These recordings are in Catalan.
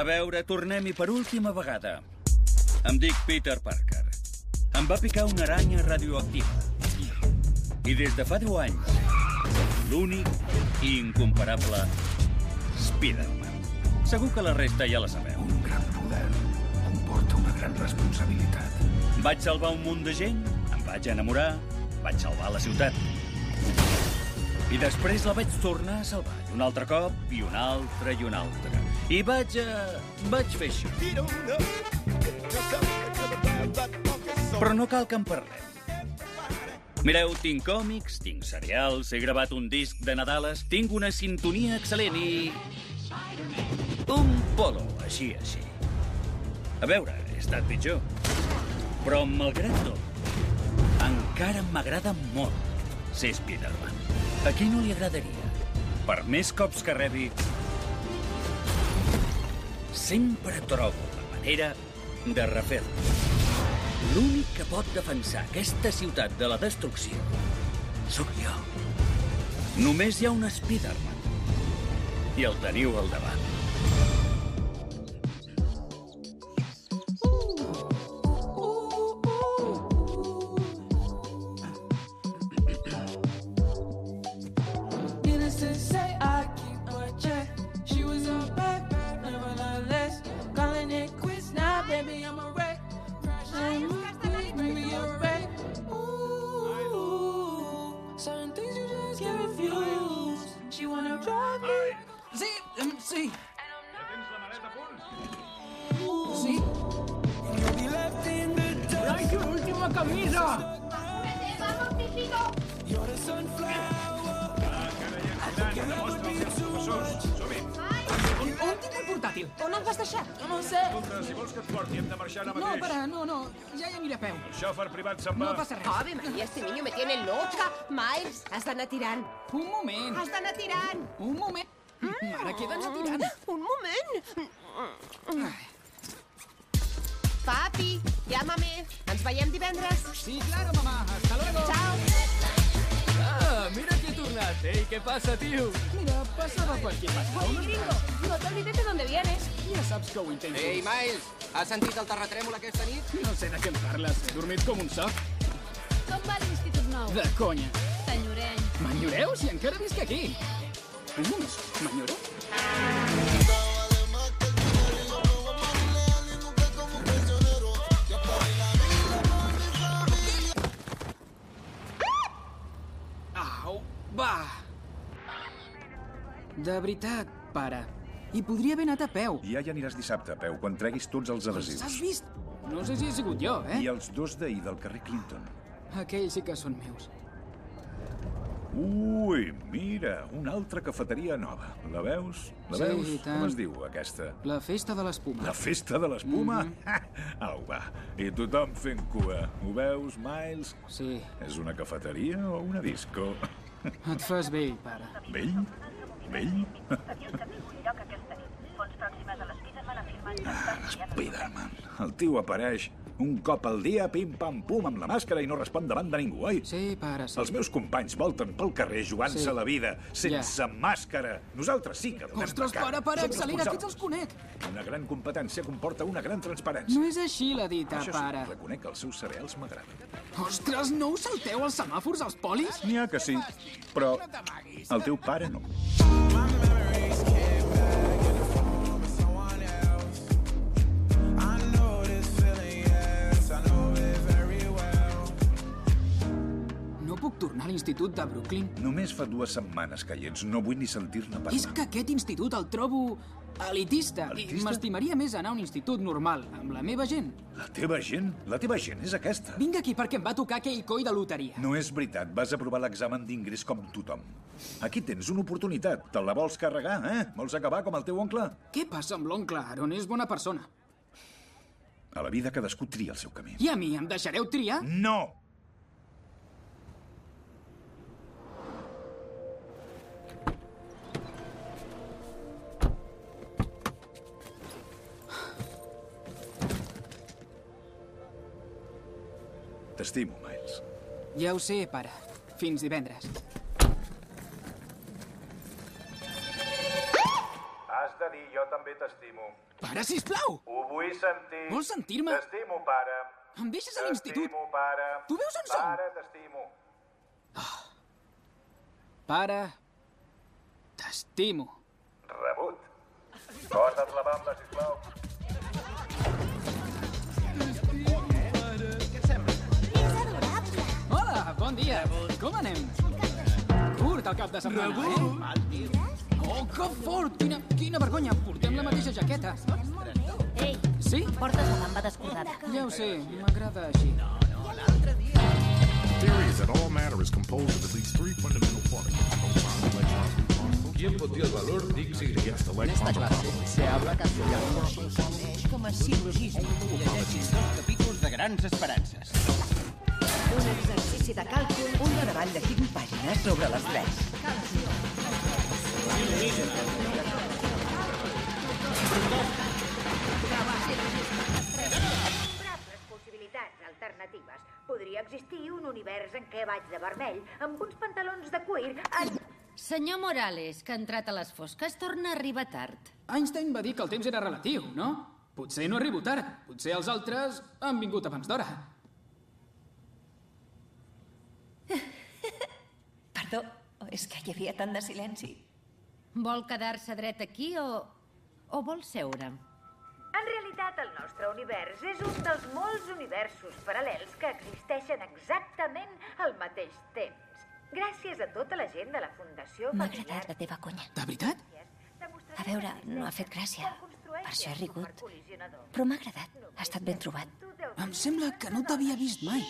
A veure, tornem-hi per última vegada. Em dic Peter Parker. Em va picar una aranya radioactiva. I des de fa 10 anys, l'únic i incomparable Spider-Man. Segur que la resta ja la sabeu. Un gran poder comporta una gran responsabilitat. Vaig salvar un munt de gent, em vaig enamorar, vaig salvar la ciutat. I després la vaig tornar a salvar. Un altre cop, i un altre, i un altre. I vaig, uh, vaig fer això. Però no cal que en parlem. Mireu, tinc còmics, tinc cereals, he gravat un disc de Nadales, tinc una sintonia excel·lent i... Un polo, així, així. A veure, he estat pitjor. Però, malgrat tot, encara m'agrada molt ser Spider-Man. A qui no li agradaria? Per més cops que rebi, sempre trobo la manera de refer-lo. L'únic que pot defensar aquesta ciutat de la destrucció sóc jo. Només hi ha un Spider-Man. I el teniu al davant. Sí. Sí. Trae tu última camisa. On, on tinc el portàtil? On el vas deixar? No sé. Si vols que et porti, hem de marxar ara No, mateix. para, no, no. Ja hi aniré a peu. El xòfer privat se'n va. No passa res. Ave Maria, este niño me tiene loca. Miles, has d'anar tirant. Un moment. Has d'anar tirant. Un moment. Ara queden tirant. Un moment. Papi, llámame. Ens veiem divendres. Sí, claro, mamá. Hasta luego. Ciao. Ah, mira qui ha tornat. Ei, què passa, tio? Mira, passava per aquí. Oye, gringo, no te olvides de dónde vienes. Ja saps que ho intento. Ei, Miles, has sentit el terratrèmol aquesta nit? No sé de què em parles. He dormit com un soc. Com va l'Institut Nou? De conya. Senyoreny. M'enyoreu si encara visc aquí? Moment, m'enyoreu? Au, va! De veritat, pare. I podria haver anat a peu. Ja hi aniràs dissabte, a peu, quan treguis tots els Els adhesius. has vist? No sé si he sigut jo, eh? I els dos d'ahir del carrer Clinton. Aquells sí que són meus. Ui, mira, una altra cafeteria nova. La veus? La Sí, veus? Com es diu, aquesta? La festa de l'espuma. La festa de l'espuma? Mm -hmm. Au, va. I tothom fent cua. Ho veus, Miles? Sí. És una cafeteria o una disco? Et fas vell, pare. Vell? Vell? Ah, Spiderman. El tio apareix un cop al dia, pim-pam-pum, amb la màscara i no respon davant de ningú, oi? Sí, pare, sí. Els meus companys volten pel carrer jugant-se Sí. la vida, sense màscara. Nosaltres sí que donem Ostres, la cara. pare, pare, accelera, aquests els conec. Una gran competència comporta una gran transparència. No és així la dita, Això sí, pare. reconec que els seus cereals m'agraden. Ostres, no us salteu els semàfors, els polis? N'hi ha que sí, però el teu pare no. No puc tornar a l'institut de Brooklyn? Només fa dues setmanes que hi ets. No vull ni sentir-ne És parlar. que aquest institut el trobo elitista. I Elitista? m'estimaria més anar a un institut normal, amb la meva gent. La teva gent? La teva gent és aquesta. Vinc aquí perquè em va tocar aquell coi de loteria. No és veritat, vas aprovar l'examen d'ingrés com tothom. Aquí tens una oportunitat. Te la vols carregar, eh? Vols acabar com el teu oncle? Què passa amb l'oncle Aaron? És bona persona. A la vida cadascú tria el seu camí. I a mi em deixareu triar? No! T'estimo, Miles. Ja ho sé, pare. Fins divendres. Has de dir, jo també t'estimo. Pare, sisplau! Ho vull sentir. Vols sentir-me? T'estimo, pare. Em deixes a l'institut? T'estimo, pare. Tu veus on som? Pare, t'estimo. Pare, t'estimo. Rebut. Posa't la bamba, sisplau. Bon dia. Com anem? Curt el cap de setmana, eh? Oh, que fort! Quina, quina vergonya! Portem la mateixa jaqueta. Ei, Sí? portes la bamba descordada. Ja ho sé, m'agrada així. theory is that all matter is composed of at least three fundamental particles. Protons, electrons, and particles. ¿Quién potió el valor de X y? Electrons are particles. Se habla castellano. Com a sil·logisme. Llegeixis dos capítols de grans esperances. Un exercici de càlcul, un treball de 5 pàgines sobre les tres. Possibles possibilitats alternatives. Podria existir un univers en què vaig de vermell amb uns pantalons de cuir en... Senyor Morales, que ha entrat a les fosques, torna a arribar tard. Einstein va dir que el temps era relatiu, no? Potser no arribo tard. Potser els altres han vingut abans d'hora. Perdó, és que hi havia tant de silenci. Vol quedar-se dret aquí o... o vol seure? En realitat, el nostre univers és un dels molts universos paral·lels que existeixen exactament al mateix temps. Gràcies a tota la gent de la Fundació M'ha agradat la teva conya. De veritat? A veure, no ha fet gràcia. Per això he rigut. Però m'ha agradat. Ha estat ben trobat. Em sembla que no t'havia vist mai.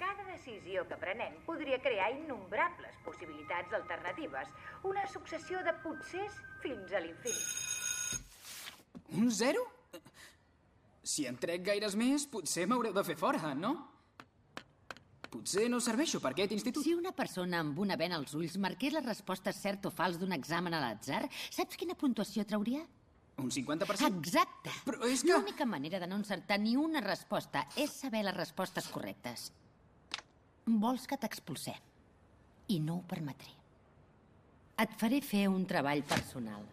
Cada decisió que prenem podria crear innombrables possibilitats alternatives. Una successió de potsers fins a l'infinit. Un zero? Si en trec gaires més, potser m'haureu de fer fora, no? Potser no serveixo per aquest institut. Si una persona amb una vena als ulls marqués la resposta cert o fals d'un examen a l'atzar, saps quina puntuació trauria? Un 50%? Exacte. Però és que... L'única manera de no encertar ni una resposta és saber les respostes correctes. Vols que t'expulsem? I no ho permetré. Et faré fer un treball personal.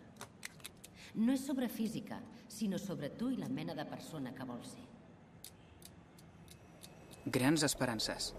No és sobre física, sinó sobre tu i la mena de persona que vols ser. Grans esperances.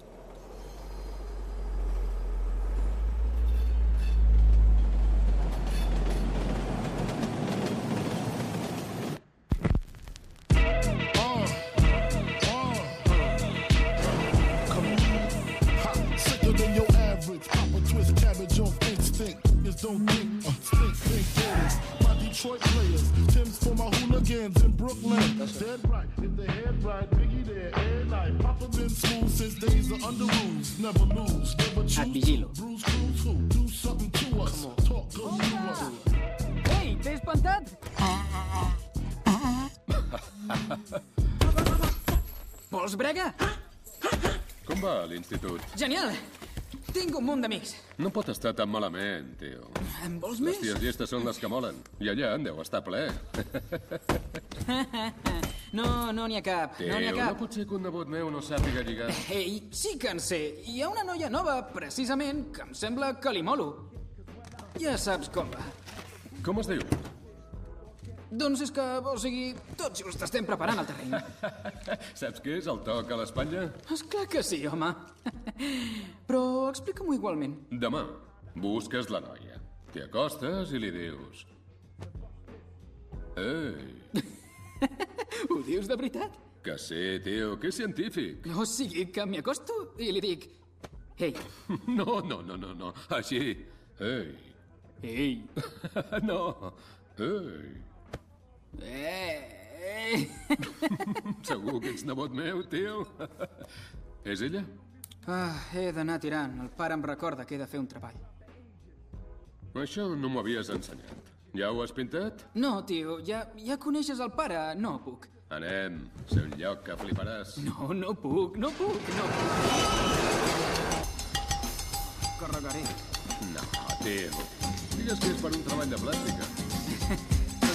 No pot estar tan malament, tio. En vols Les més? ties llestes són les que molen. I allà en deu estar ple. No, no n'hi ha cap, Tio, no n'hi ha no cap. pot ser que un nebot meu no sàpiga lligar. Ei, sí que en sé. Hi ha una noia nova, precisament, que em sembla que li molo. Ja saps com va. Com es diu? Doncs és que, o sigui, tots just estem preparant el terreny. Saps què és el toc a l'espatlla? És clar que sí, home. Però explica-m'ho igualment. Demà busques la noia. T'hi acostes i li dius... Ei, Ho dius de veritat? que sí, tio, que és científic. O sigui, que m'hi acosto i li dic... Ei, No, no, no, no, no. Així. Ei. ei, No. Ei. Eh, Segur que ets nebot meu, tio. És ella? Ah, he d'anar tirant. El pare em recorda que he de fer un treball. Això no m'ho havies ensenyat. Ja ho has pintat? No, tio, ja, ja coneixes el pare. No puc. Anem. Sé un lloc que fliparàs. No, no puc, no puc, no puc. Carregaré. No, tio. Digues que és per un treball de plàstica.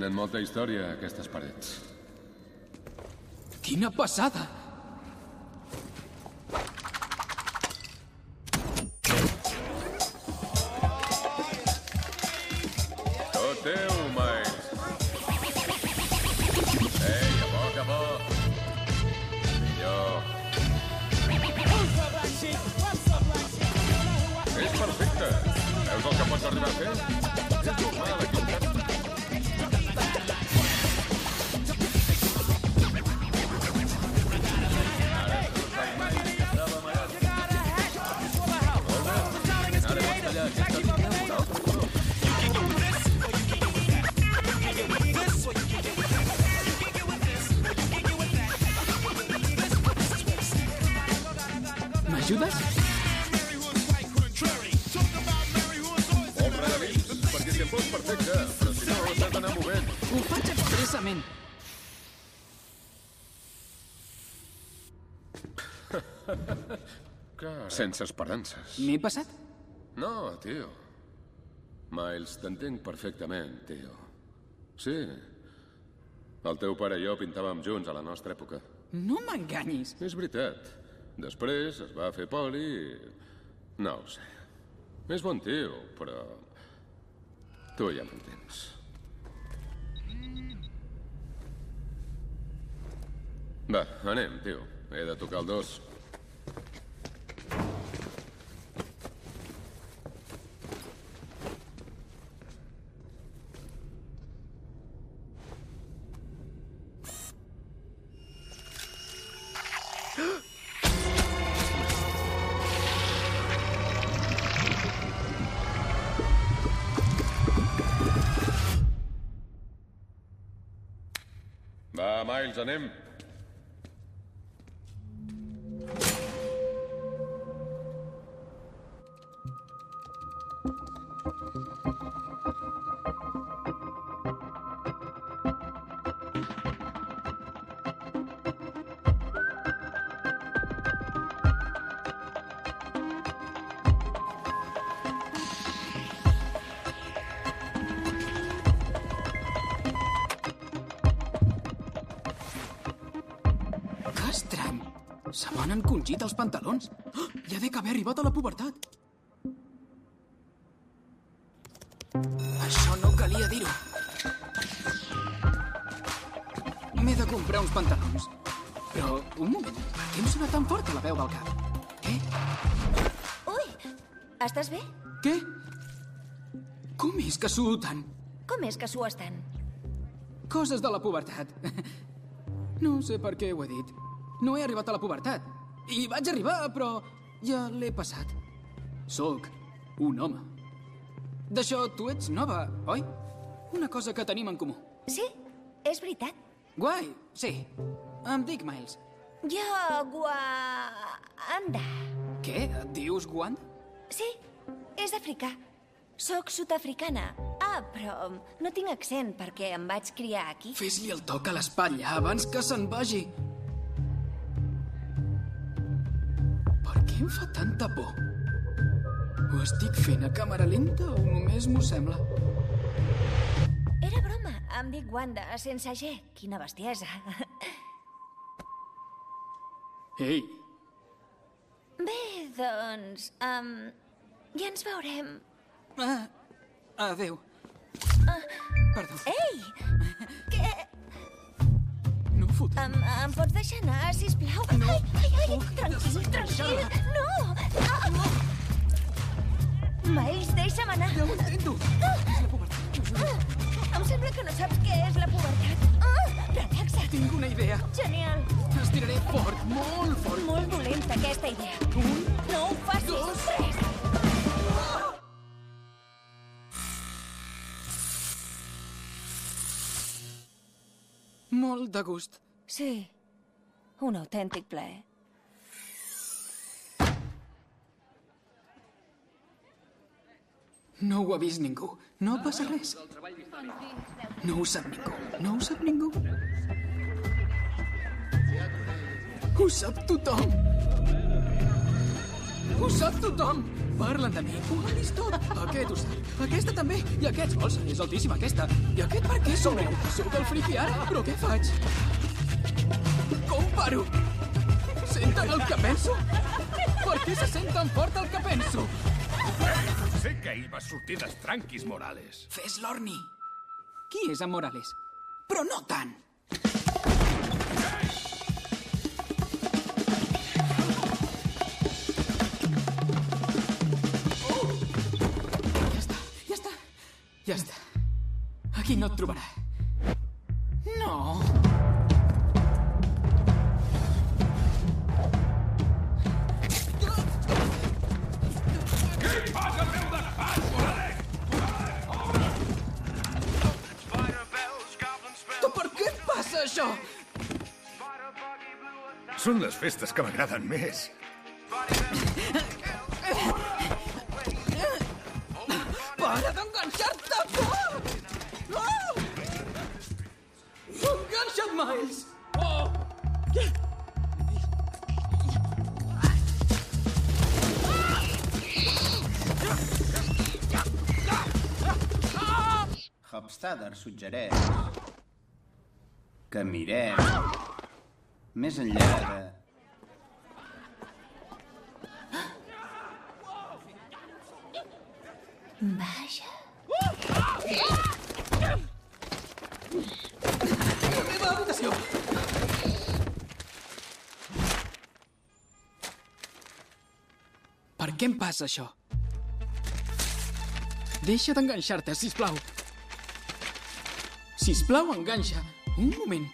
Tenen molta història, aquestes parets. Quina passada! Sense esperances. M'he passat? No, tio. Miles, t'entenc perfectament, tio. Sí. El teu pare i jo pintàvem junts a la nostra època. No m'enganyis. És veritat. Després es va fer poli i... No ho sé. És bon tio, però... Tu ja m'entens. Va, anem, tio. He de tocar el dos. Anem. Haver arribat a la pubertat. Això no calia dir-ho. M'he de comprar uns pantalons. Però, un moment, per què em sona tan fort a la veu del cap? Què? Ui, estàs bé? Què? Com és que suo tant? Com és que sues tant? Coses de la pubertat. No sé per què ho he dit. No he arribat a la pubertat. I vaig arribar, però ja l'he passat. Soc un home. D'això tu ets nova, oi? Una cosa que tenim en comú. Sí, és veritat. Guai, sí. Em dic Miles. Jo, Gua... Anda. Què? Et dius Wanda? Sí, és africà. Soc sud-africana. Ah, però no tinc accent perquè em vaig criar aquí. Fes-li el toc a l'espatlla abans que se'n vagi. Què em fa tanta por? Ho estic fent a càmera lenta o només m'ho sembla? Era broma. Em dic Wanda, sense G. Quina bestiesa. Ei, Bé, doncs... Um, ja ens veurem. ah, adeu. Perdó. Ei! Què? No fotem. Em, em pots deixar anar, sisplau? No. Ai, ai, ai, tranquil, tranquil. No! Ah! Miles, deixa'm anar. Ja ho intento. Ah! Em sembla que no saps què és la pubertat. Ah! Relaxa't. Tinc una idea. Genial. Estiraré fort, molt fort. Molt dolenta, aquesta idea. Un, No ho facis. Dos. Tres. molt de gust. Sí, un autèntic plaer. No ho ha vist ningú. No passa res. No ho sap ningú. No ho sap ningú. Ho sap tothom. Ho sap tothom. Parlen de mi. Ho han vist tot. Aquest ho sap. Aquesta també. I aquests vols. És altíssima, aquesta. I aquest per què someu? Sóc el friqui ara? Però què faig? Com paro? Senten el que penso? Per què se sent tan fort el que penso? Sé que ahir vas sortir d'estranquis, Morales. Fes l'Orni. Qui és en Morales? Però no tant. Està. Ja està. Aquí no et trobarà. No. Això? Són les festes que m'agraden més. Para d'enganxar-te! Ah! Ah! Enganxa't, Miles! Oh! Suggereix que mirem més enllà de... Vaja. La meva habitació! Per què em passa això? Deixa d'enganxar-te, sisplau. Sisplau, enganxa. Un moment.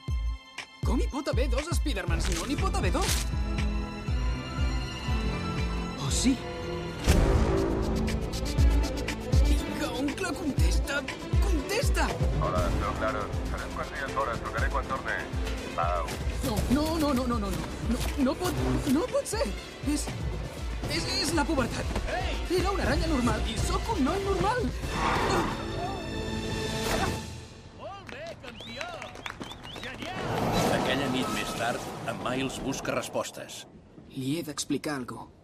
Com hi pot haver dos Spidermans? No n'hi pot haver dos. Oh, sí. Vinga, oncle, contesta. Contesta. Hola, sóc l'Aaron. Farem unes dies fora. Trucaré quan torne. Pau. No, no, no, no, no, no. No, no pot... No pot ser. És... És, és la pubertat. Hey! Era una aranya normal i sóc un noi normal. Ah! Tard, en Miles busca respostes. Li he d'explicar alguna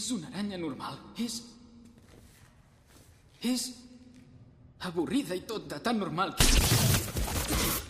És una aranya normal. És... És... avorrida i tot de tan normal que...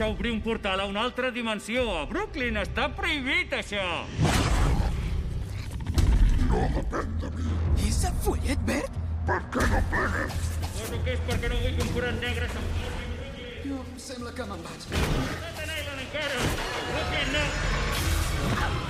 deixar obrir un portal a una altra dimensió. A Brooklyn està prohibit, això! No depèn de mi. És el follet verd? Per què no plegues? Suposo que és perquè no vull que un forat negre se'm No, em sembla que me'n vaig. No te n'aiguen encara! Brooklyn, no! Què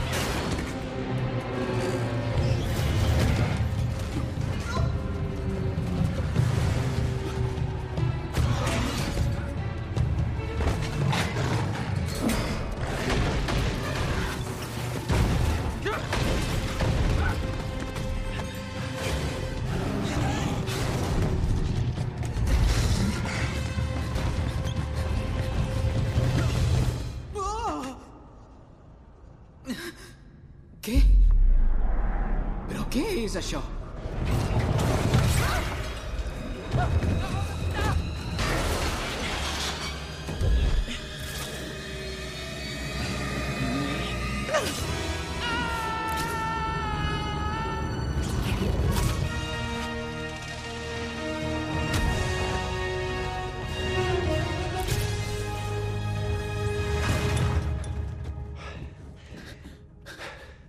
és això?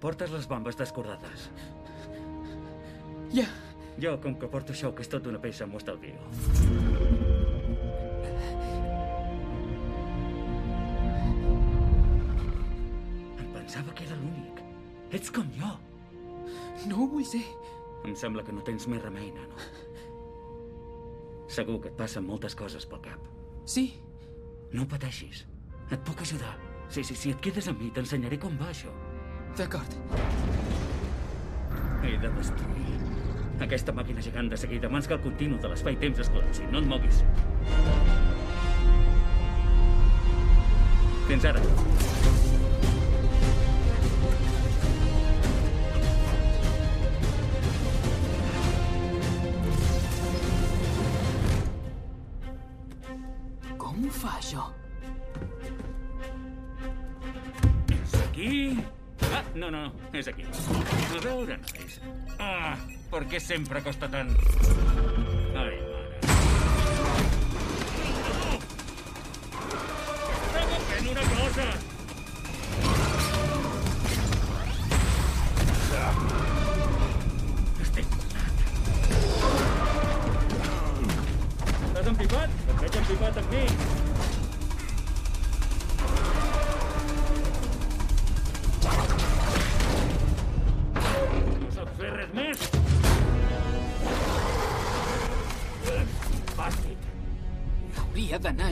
Portes les bombes descordades. Ja. Jo, com que porto això, que és tot una peça, m'ho estalvio. Em pensava que era l'únic. Ets com jo. No ho vull ser. Em sembla que no tens més remei, nano. Segur que et passen moltes coses pel cap. Sí. No pateixis. Et puc ajudar. Sí, sí, si et quedes amb mi, t'ensenyaré com va això. D'acord. He de destruir aquesta màquina gegant de seguida abans que el continu de l'espai-temps es col·lapsi. No et moguis. Fins ara. Com ho fa, això? És aquí? No, no, és aquí. A veure, nois. Ah, per què sempre costa tant? Ai, mare. Estava fent una cosa! Estic. Estàs empipat? Et veig empipat amb mi.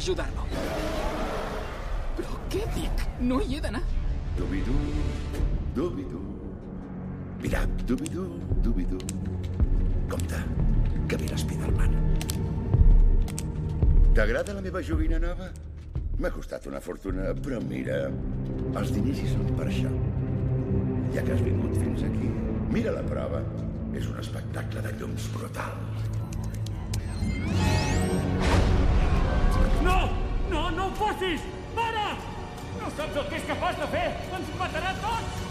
Ajudar-lo. Però què dic? No hi he d'anar. Dubidu, dubidu. Mira, dubidu, dubidu. Compte, que ve l'Spiderman. T'agrada la meva joguina nova? M'ha costat una fortuna, però mira, els diners hi són per això. Ja que has vingut fins aquí, mira la prova. És un espectacle de llums brutal. No! Facis! Para! No saps el que és capaç de fer! Ens matarà tots!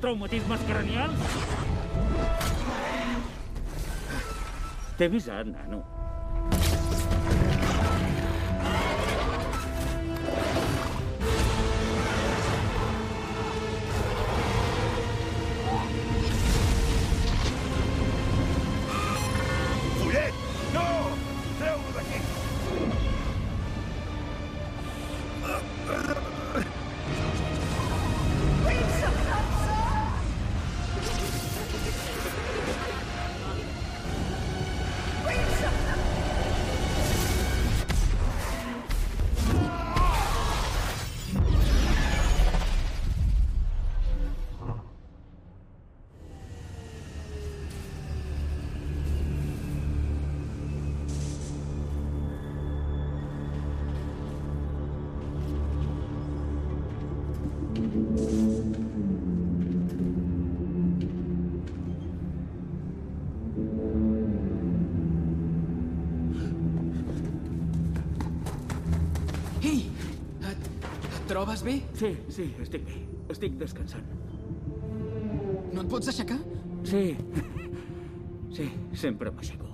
Traumatismes cranials? T'he avisat, nano. Trobes bé? Sí, sí, estic bé. Estic descansant. No et pots aixecar? Sí. Sí, sempre m'aixeco.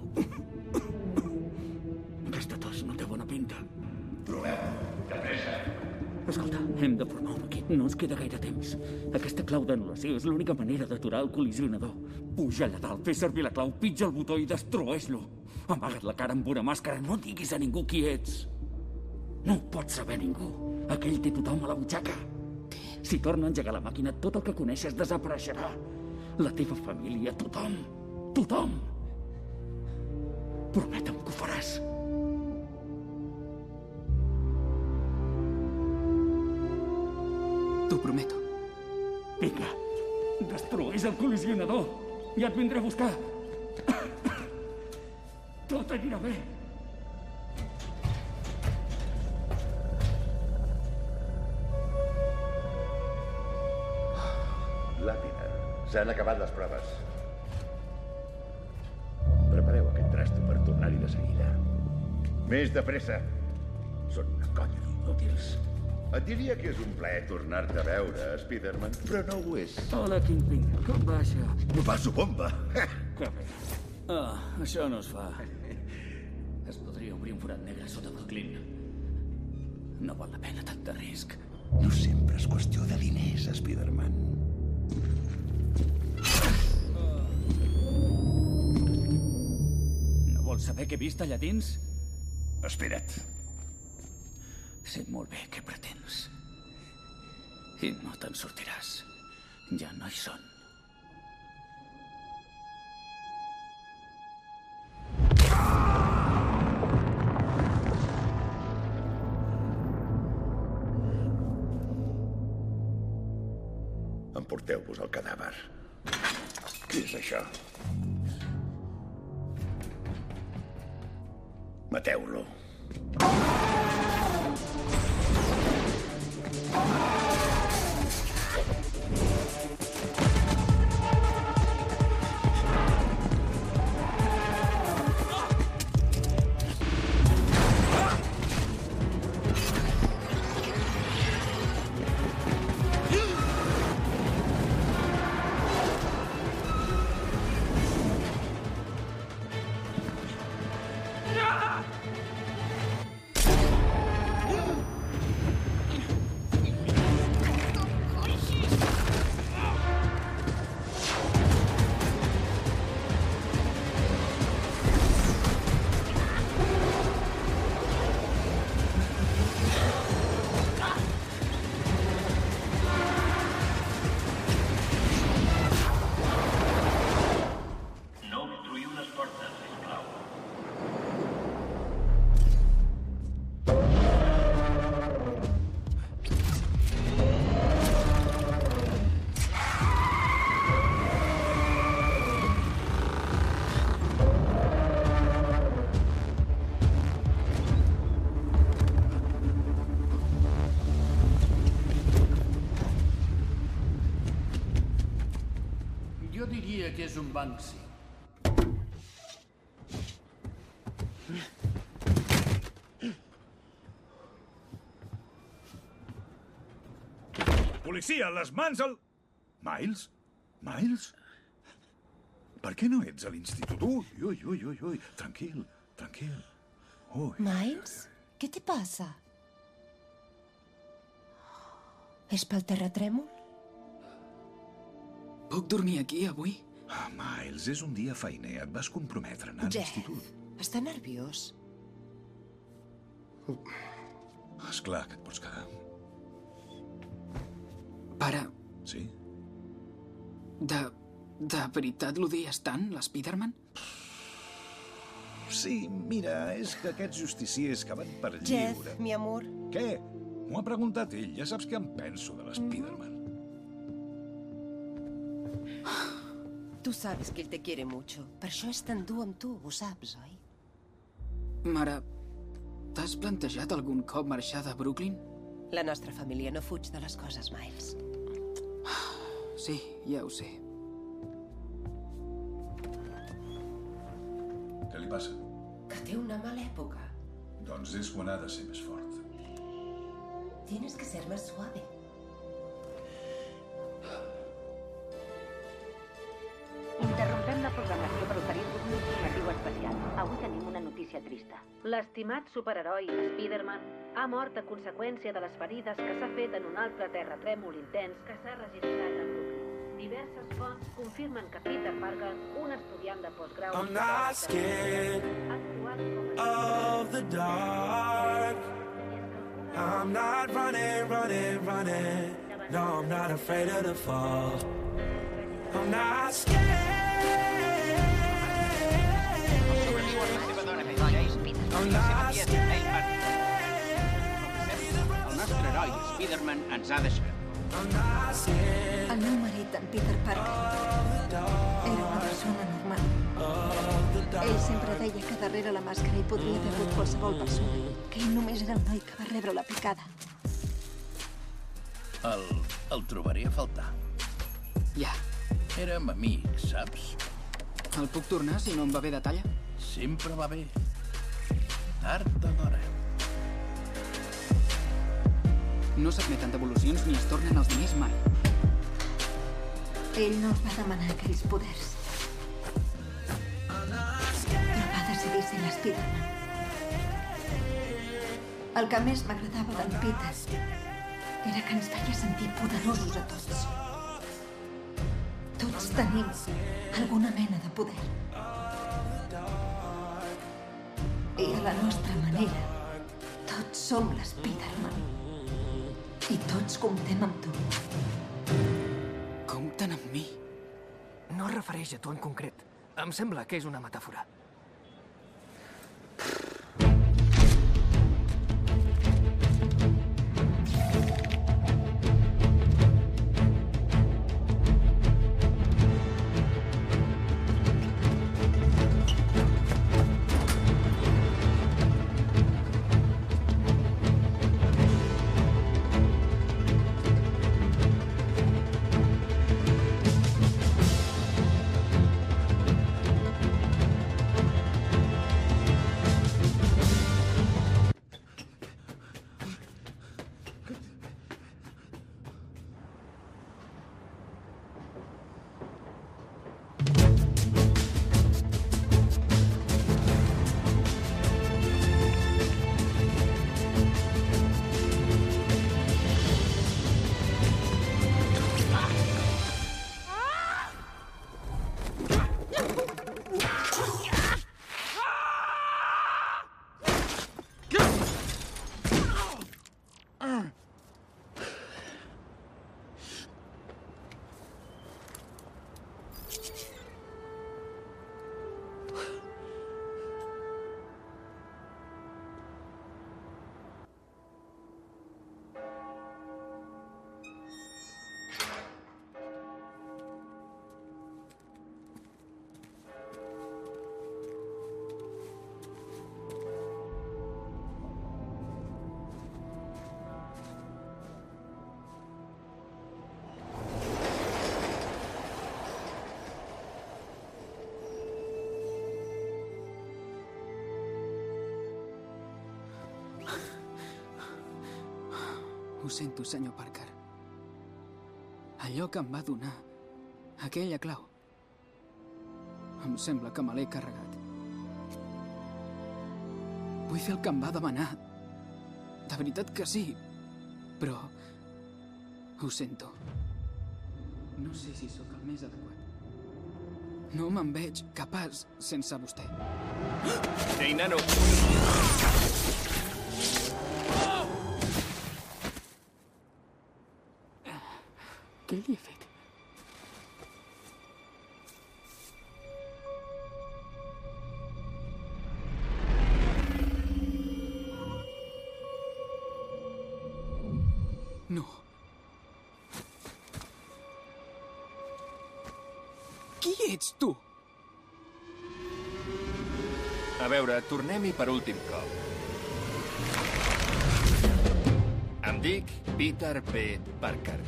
Aquesta tos no té bona pinta. Proveu, de pressa. Escolta, hem de formar un equip. No ens queda gaire temps. Aquesta clau d'anul·lació és l'única manera d'aturar el col·lisionador. Puja allà dalt, fes servir la clau, pitja el botó i destrueix-lo. Amaga't la cara amb una màscara, no diguis a ningú qui ets. No ho pot saber ningú. Aquell té tothom a la butxaca. Si torna a engegar la màquina, tot el que coneixes desapareixerà. La teva família, tothom. Tothom. Prometem que ho faràs. T'ho prometo. Vinga, destrueix el col·lisionador. Ja et vindré a buscar. Tot anirà bé. S'han acabat les proves. Prepareu aquest trasto per tornar-hi de seguida. Més de pressa. Són una colla d'inútils. Et diria que és un plaer tornar-te a veure, Spiderman, però no ho és. Hola, Kingpin. Com va això? M'ho passo bomba. Que bé. Ah, això no es fa. Es podria obrir un forat negre sota Brooklyn. No val la pena tant de risc. No sempre és qüestió de diners, Spiderman. No vols saber què he vist allà dins? Espera't. Sé molt bé què pretens. I no te'n sortiràs. Ja no hi són. Emporteu-vos el cadàver. Què és això? Mateu-lo. No diria que és un Banksy. Policia, les mans al... Miles? Miles? Per què no ets a l'institut? Ui, ui, ui, ui, ui. Tranquil, tranquil. Ui. Miles, què te passa? És pel terratrèmol? Puc dormir aquí avui? Ah, Miles, és un dia feiner. Et vas comprometre a anar a Jeff, l'institut. està nerviós. Esclar que et pots quedar. Pare, Sí? de... de veritat l'odies tant, l'Spiderman? Sí, mira, és que aquests justiciers que van per Jeff, lliure... mi amor. Què? M'ho ha preguntat ell. Ja saps què em penso de l'Spiderman. Tu sabes que ell te quiere mucho. Per això és tan dur amb tu, ho saps, oi? Mare, t'has plantejat algun cop marxar de Brooklyn? La nostra família no fuig de les coses, Miles. Sí, ja ho sé. Què li passa? Que té una mala època. Doncs és quan ha de ser més fort. Tienes que ser más suave. Notícia trista. L'estimat superheroi Spider-Man ha mort a conseqüència de les ferides que s'ha fet en un altre terratrèmol intens que s'ha registrat a Brooklyn. Diverses fonts confirmen que Peter Parker, un estudiant de postgrau... I'm not scared ha actuat com a... of the dark. I'm not running, running, running. No, I'm not afraid of the fall. I'm not scared. El nostre heroi, Spider-Man, ens ha deixat. El meu marit, en Peter Parker, era una persona normal. Ell sempre deia que darrere la màscara hi podria haver hagut qualsevol persona, que ell només era el noi que va rebre la picada. El, el trobaré a faltar. Ja. Érem amics, saps? El puc tornar si no em va bé de talla? Sempre va bé. Tard o d'hora. No s'admeten devolucions ni es tornen els diners mai. Ell no els va demanar aquells poders. Però va decidir ser l'Spiderman. El que més m'agradava d'en Peter era que ens feia sentir poderosos a tots. Tots tenim alguna mena de poder. I a la nostra manera, tots som l'Spiderman. I tots comptem amb tu. Compten amb mi. No es refereix a tu en concret. Em sembla que és una metàfora. Sento, senyor Parker. Allò que em va donar, aquella clau, em sembla que me l'he carregat. Vull fer el que em va demanar. De veritat que sí, però ho sento. No sé si sóc el més adequat. No me'n veig capaç sense vostè. Ei, nano. Veure, tornem-hi per últim cop. Em dic Peter P. Parker.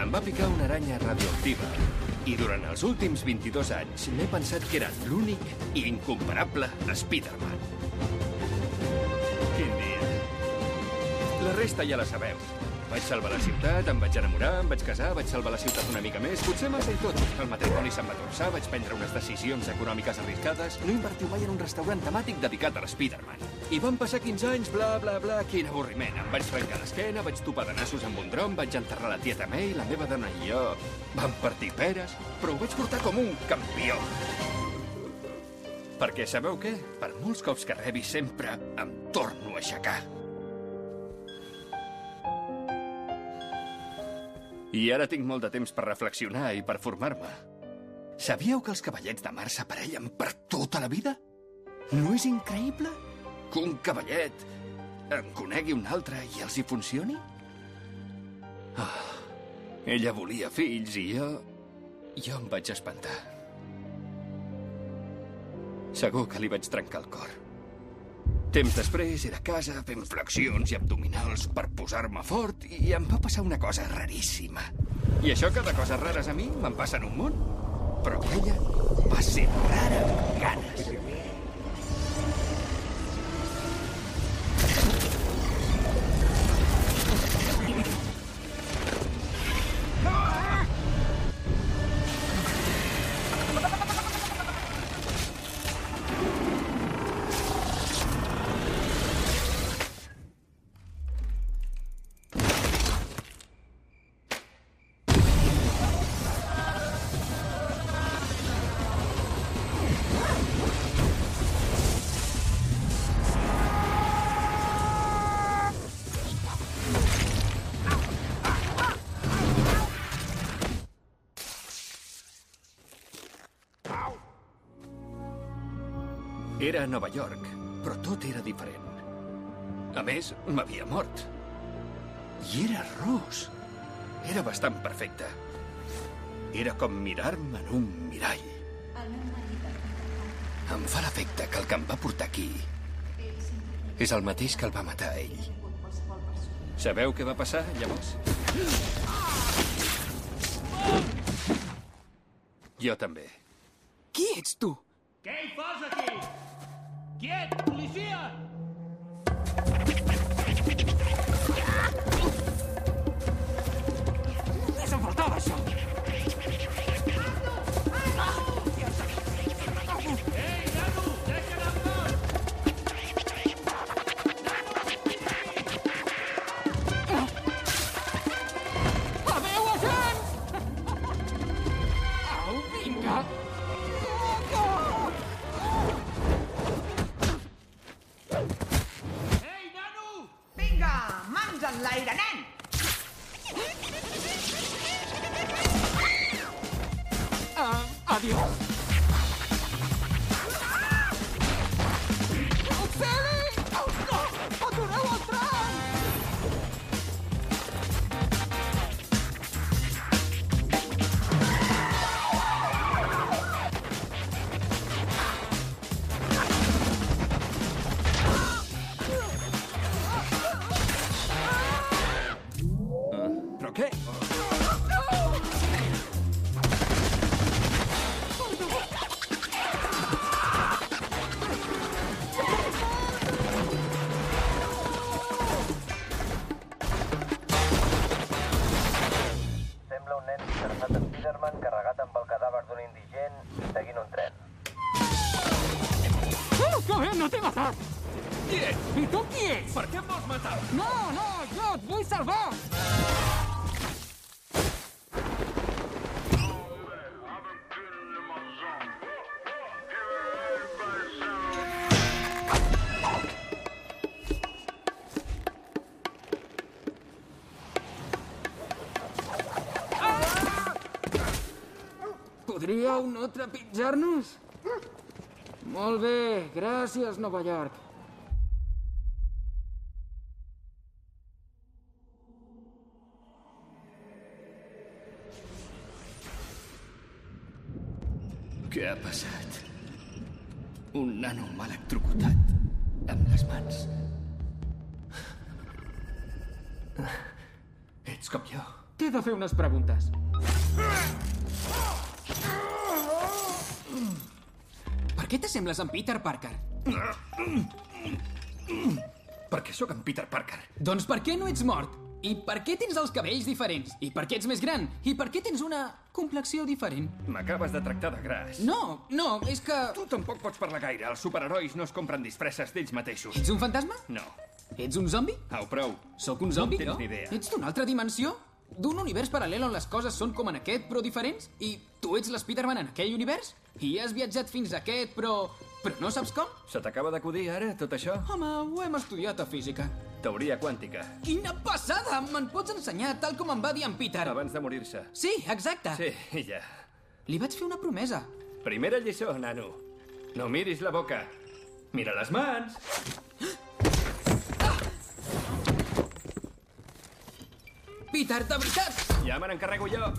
Em va picar una aranya radioactiva i durant els últims 22 anys m'he pensat que era l'únic i incomparable Spider-Man. Quin dia. La resta ja la sabeu. Vaig salvar la ciutat, em vaig enamorar, em vaig casar, vaig salvar la ciutat una mica més, potser massa i tot. El matrimoni se'm va torçar, vaig prendre unes decisions econòmiques arriscades. No invertiu mai en un restaurant temàtic dedicat a l'Spiderman. I van passar 15 anys, bla, bla, bla, quin avorriment. Em vaig trencar l'esquena, vaig topar de nassos amb un dron, vaig enterrar la tieta May, la meva dona i jo. Vam partir peres, però ho vaig portar com un campió. Perquè sabeu què? Per molts cops que rebi sempre em torno a aixecar. I ara tinc molt de temps per reflexionar i per formar-me. Sabíeu que els cavallets de mar s'aparellen per tota la vida? No és increïble? Que un cavallet en conegui un altre i els hi funcioni? Ah, ella volia fills i jo... Jo em vaig espantar. Segur que li vaig trencar el cor. Temps després era a casa fent flexions i abdominals per posar-me fort i em va passar una cosa raríssima. I això que de coses rares a mi me'n passen un munt. Però aquella va ser rara amb ganes. A Nova York, però tot era diferent. A més, m'havia mort. I era ros. Era bastant perfecte. Era com mirar-me en un mirall. Em fa l'efecte que el que em va portar aquí és el mateix que el va matar ell. Sabeu què va passar, llavors? Jo també. Qui ets tu? Què hi fas aquí? Quiet, Podríeu no trepitjar-nos? Molt bé, gràcies, Nova York. Què ha passat? Un nano m'ha electrocutat amb les mans. Ets com jo. T'he de fer unes preguntes. Què t'assembles en Peter Parker? Perquè sóc en Peter Parker. Doncs per què no ets mort? I per què tens els cabells diferents? I per què ets més gran? I per què tens una complexió diferent? M'acabes de tractar de gras. No, no, és que... Tu tampoc pots parlar gaire. Els superherois no es compren disfresses d'ells mateixos. Ets un fantasma? No. Ets un zombi? Au, prou. Sóc un zombi, no jo? tens ni idea. Ets d'una altra dimensió? D'un univers paral·lel on les coses són com en aquest, però diferents? I tu ets l'Spiderman en aquell univers? I has viatjat fins a aquest, però Però no saps com? Se t'acaba d'acudir ara, tot això? Home, ho hem estudiat a física. Teoria quàntica. Quina passada! Me'n pots ensenyar tal com em va dir en Peter. Abans de morir-se. Sí, exacte. Sí, ja. Li vaig fer una promesa. Primera lliçó, nano. No miris la boca. Mira les mans. Peter, de veritat! Ja me n'encarrego jo.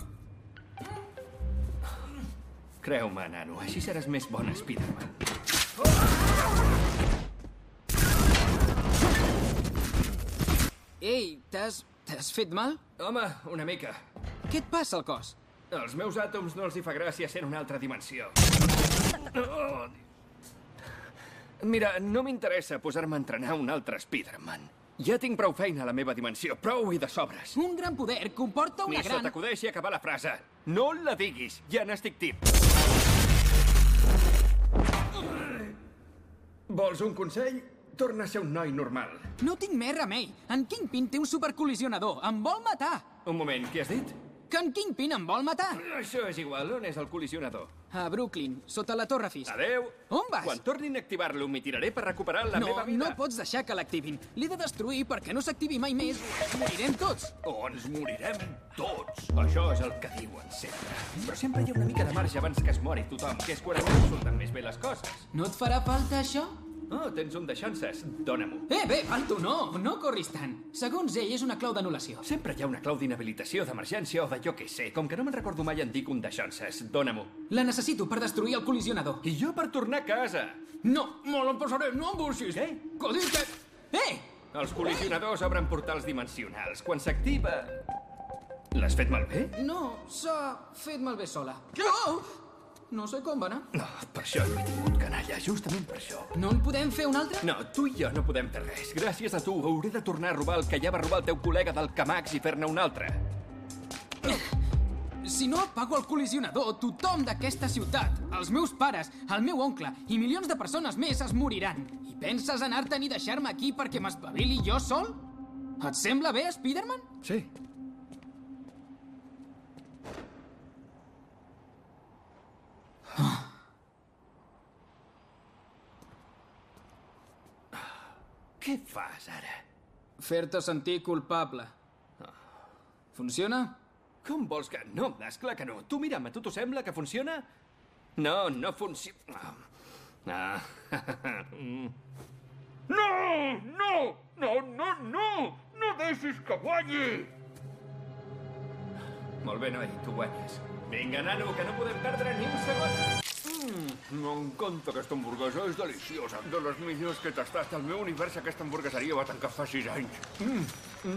Creu-me, nano, així seràs més bon Spiderman. Ei, t'has... t'has fet mal? Home, una mica. Què et passa al cos? Als meus àtoms no els hi fa gràcia ser en una altra dimensió. Oh. Mira, no m'interessa posar-me a entrenar un altre Spiderman. Ja tinc prou feina a la meva dimensió, prou i de sobres. Un gran poder comporta una Ni gran... se t'acudeixi acabar la frase. No la diguis, ja n'estic tip. Vols un consell? Torna a ser un noi normal. No tinc més remei. En Kingpin té un supercol·lisionador. Em vol matar. Un moment, què has dit? Que en Kingpin em vol matar. Això és igual, on és el col·lisionador? A Brooklyn, sota la Torre Fisk. Adeu. On vas? Quan tornin a activar-lo, m'hi tiraré per recuperar la no, meva vida. no pots deixar que l'activin. L'he de destruir perquè no s'activi mai més. Morirem tots. O ens morirem tots. Això és el que diuen sempre. Però sempre hi ha una mica de marge abans que es mori tothom, que és quan es surten més bé les coses. No et farà falta això? Oh, tens un de xances. Dóna-m'ho. Eh, bé, Alto, no. No corris tant. Segons ell, és una clau d'anul·lació. Sempre hi ha una clau d'inhabilitació, d'emergència o de jo què sé. Com que no me'n recordo mai en dic un de xances. Dóna-m'ho. La necessito per destruir el col·lisionador. I jo per tornar a casa. No, me l'empassaré, no embussis. Què? Que dic que... Eh! Els col·lisionadors obren portals dimensionals. Quan s'activa... L'has fet malbé? No, s'ha fet malbé sola. Oh! No sé com va anar. No, per això no he tingut canalla, justament per això. No en podem fer un altre? No, tu i jo no podem fer res. Gràcies a tu hauré de tornar a robar el que ja va robar el teu col·lega del Camax i fer-ne un altre. Si no apago el col·lisionador, tothom d'aquesta ciutat, els meus pares, el meu oncle i milions de persones més es moriran. I penses anar-te'n i deixar-me aquí perquè m'espavili jo sol? Et sembla bé, Spiderman? Sí. Què fas ara? Fer-te sentir culpable. Funciona? Com vols que... No, esclar que no. Tu mira'm, a tu t'ho sembla que funciona? No, no funciona... Ah. No! No! No, no, no! No deixis que guanyi! Molt bé, noi, tu guanyes. Vinga, nano, que no podem perdre ni un segon. Mm, M'encanta aquesta hamburguesa, és deliciosa. De les millors que he tastat al meu univers, aquesta hamburgueseria va tancar fa sis anys. Mm,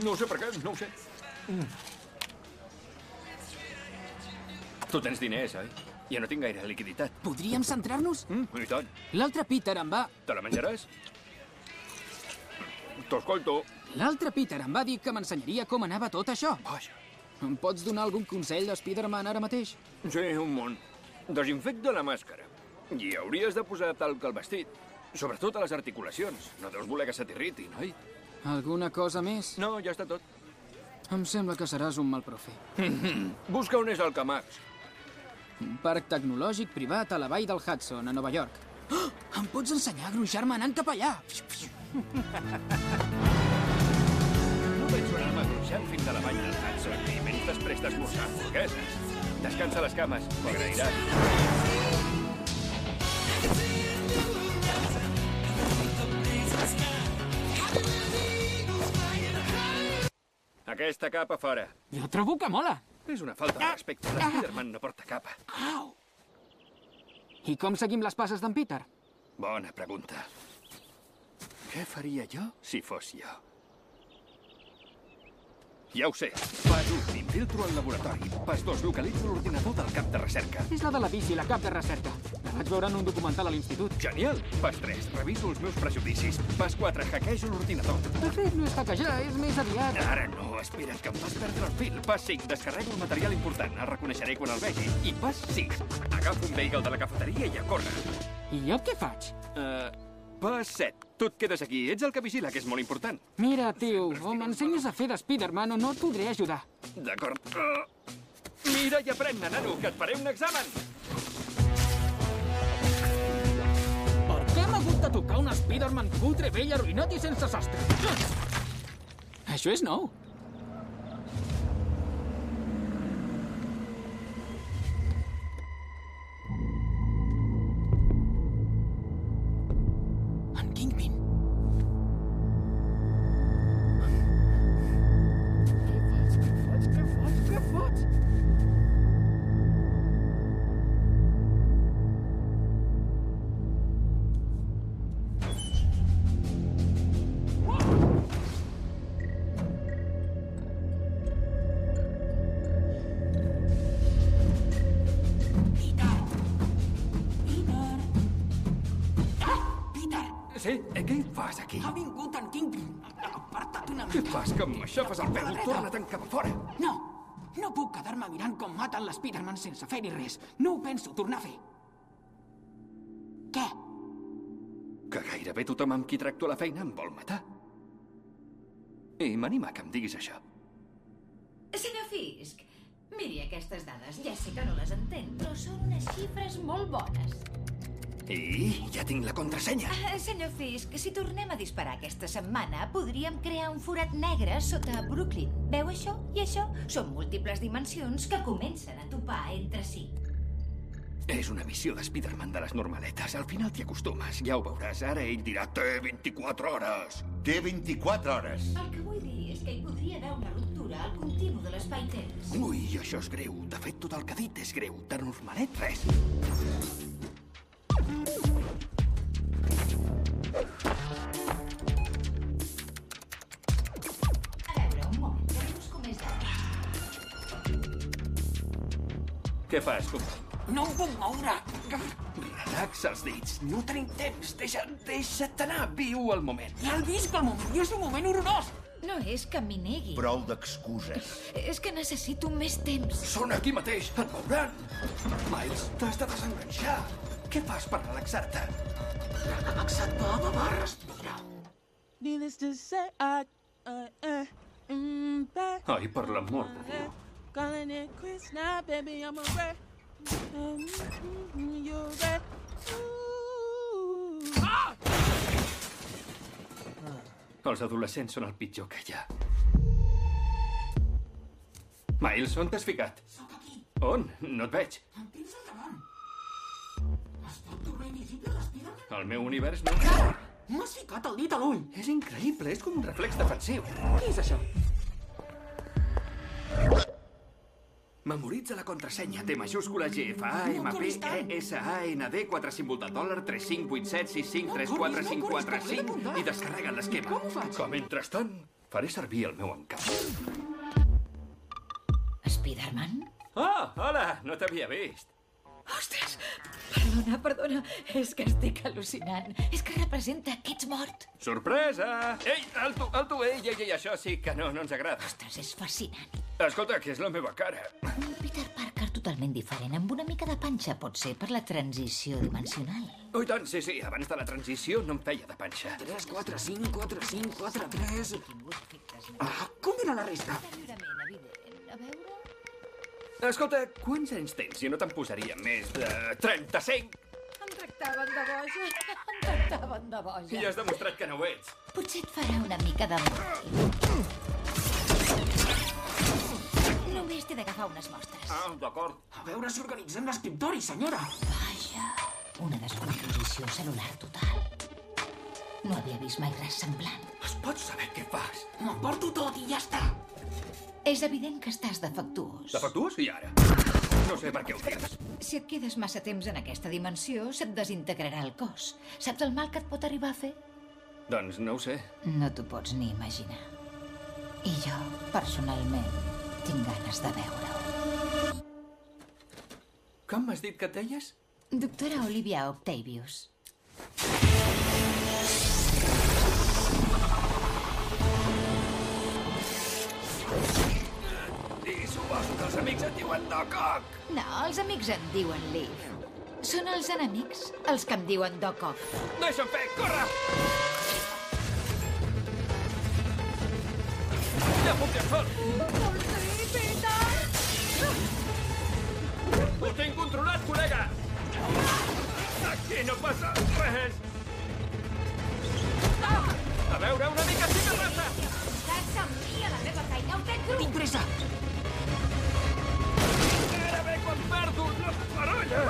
no sé per què, no ho sé. Mm. Tu tens diners, oi? Jo no tinc gaire liquiditat. Podríem centrar-nos? Mm, I tant. L'altre Peter em va... Te la menjaràs? T'escolto. L'altre Peter em va dir que m'ensenyaria com anava tot això. Vaja. Em pots donar algun consell de Spider-Man ara mateix? Sí, un munt. Desinfecta la màscara. I hauries de posar talc al vestit. Sobretot a les articulacions. No deus voler que se t'irriti, noi? Alguna cosa més? No, ja està tot. Em sembla que seràs un mal profe. Busca on és el Camax. Un parc tecnològic privat a la vall del Hudson, a Nova York. Oh, em pots ensenyar a gronxar-me anant cap allà? No penso anar-me gronxant fins a la vall del Hudson i menys després d'esmorzar hamburgueses. Descansa les cames, m'ho agrairàs. Aquesta capa fora. Jo trobo que mola. És una falta de respecte. L'Spiderman no porta capa. Au! I com seguim les passes d'en Peter? Bona pregunta. Què faria jo si fos jo? Ja ho sé. Pas 1, m'infiltro al laboratori. Pas 2, localitzo l'ordinador del cap de recerca. És la de la bici, la cap de recerca. La vaig veure en un documental a l'institut. Genial! Pas 3, reviso els meus prejudicis. Pas 4, hackejo l'ordinador. De fet, no és hackejar, és més aviat... Ara no, espera't, que em fas perdre el fil. Pas 5, descarrego el material important. El reconeixeré quan el vegi. I pas 6, agafo un bagel de la cafeteria i a córrer. I jo què faig? Uh, pas 7, tu et quedes aquí. Ets el que vigila, que és molt important. Mira, tio, o m'ensenyes a fer de Spider-Man o no et podré ajudar. D'acord. Mira i aprèn, nano, que et faré un examen. A de tocar un Spider-Man cutre, vell, arruïnat i sense sostre. Això és nou. No puc quedar-me mirant com maten l'Spiderman sense fer-hi res. No ho penso tornar a fer. Què? Que gairebé tothom amb qui tracto a la feina em vol matar. I m'anima que em diguis això. Senyor Fisk, miri aquestes dades. Ja sé que no les entenc, però són unes xifres molt bones. I ja tinc la contrasenya. Ah, senyor Fisk, si tornem a disparar aquesta setmana, podríem crear un forat negre sota Brooklyn. Veu això i això? Són múltiples dimensions que comencen a topar entre si. És una missió de Spider-Man de les normaletes. Al final t'hi acostumes, ja ho veuràs. Ara ell dirà, té 24 hores. Té 24 hores. El que vull dir és que hi podria haver una ruptura al continu de l'espai-temps. Ui, això és greu. De fet, tot el que ha dit és greu. De normalet, res. Què fas, company? No em puc moure. Relaxa els dits. No tenim temps. Deixa, deixa't anar. Viu el moment. Ja el visc el moment. I és un moment horrorós. No és que m'hi negui. Prou d'excuses. És que necessito més temps. Són aquí mateix. Et veuran. Miles, t'has de desenganxar. Què fas per relaxar-te? Relaxa't, va, va, va, respira. Needless to say, I, uh, uh, mm, back. Ai, per l'amor de Déu. Calling it quits now, baby, I'm a wreck. Um, mm, you're. Ooh. Ah! Els adolescents són el pitjor que hi ha. Miles, on t'has ficat? Sóc aquí. On? No et veig. Em tens al davant. Invisible? Al meu univers no. M'has ficat el dit a l'ull. És increïble, és com un reflex defensiu. Què és això? Memoritza la contrasenya. T majúscula G, F, A, M, P, E, S, A, N, D, 4 símbol de dòlar, 3, 5, 8, 7, 6, 5, 3, 4, 5, 4, 5, i descarrega l'esquema. Com ho faig? Que mentrestant faré servir el meu encant. Spiderman? Ah, hola, no t'havia vist. Ostres, perdona, perdona, és que estic al·lucinant. És que representa que ets mort. Sorpresa! Ei, alto, alto, ei, ei, ei, això sí que no, no ens agrada. Ostres, és fascinant. Escolta, que és la meva cara. Un Peter Parker totalment diferent, amb una mica de panxa, pot ser per la transició dimensional. Oh, i tant, sí, sí, abans de la transició no em feia de panxa. 3, 4, 5, 4, 5, 4, 3... Ah, com era la resta? A veure... Escolta, quants anys tens si no te'n posaria més de 35? Em tractaven de boja. Em tractaven de boja. I has demostrat que no ho ets. Potser et farà una mica de mal. Només t'he d'agafar unes mostres. Ah, d'acord. A veure si organitzem l'escriptori, senyora. Vaja, una descomposició celular total. No havia vist mai res semblant. Es pot saber què fas? M'emporto tot i ja està. És evident que estàs defectuós. Defectuós? I ara? No sé per què ho dius. Si et quedes massa temps en aquesta dimensió, se't desintegrarà el cos. Saps el mal que et pot arribar a fer? Doncs no ho sé. No t'ho pots ni imaginar. I jo, personalment, tinc ganes de veure-ho. Com m'has dit que et deies? Doctora Olivia Octavius. Els amics et diuen Doc Ock. No, els amics em diuen Liv. Són els enemics els que em diuen Doc Ock. Deixa'm fer, corre! Ja puc fer sol! Ho tinc controlat, col·lega! Aquí no passa res! A veure, una mica sí que passa! Posar-se amb mi a la meva feina, ho tens! Tinc pressa! Perdo la parolla!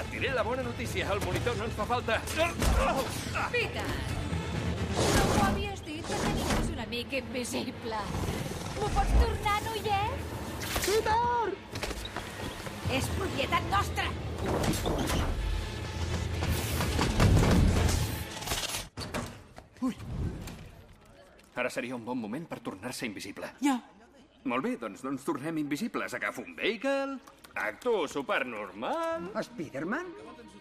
Et diré la bona notícia, el monitor no ens fa falta. Peter! No m'ho havies dit, que tenies un amic invisible. M'ho pots tornar, noiet? Peter! És propietat nostra! Ara seria un bon moment per tornar-se invisible. Ja. Molt bé, doncs no ens tornem invisibles. Agafo un vehicle, acto supernormal... Spiderman?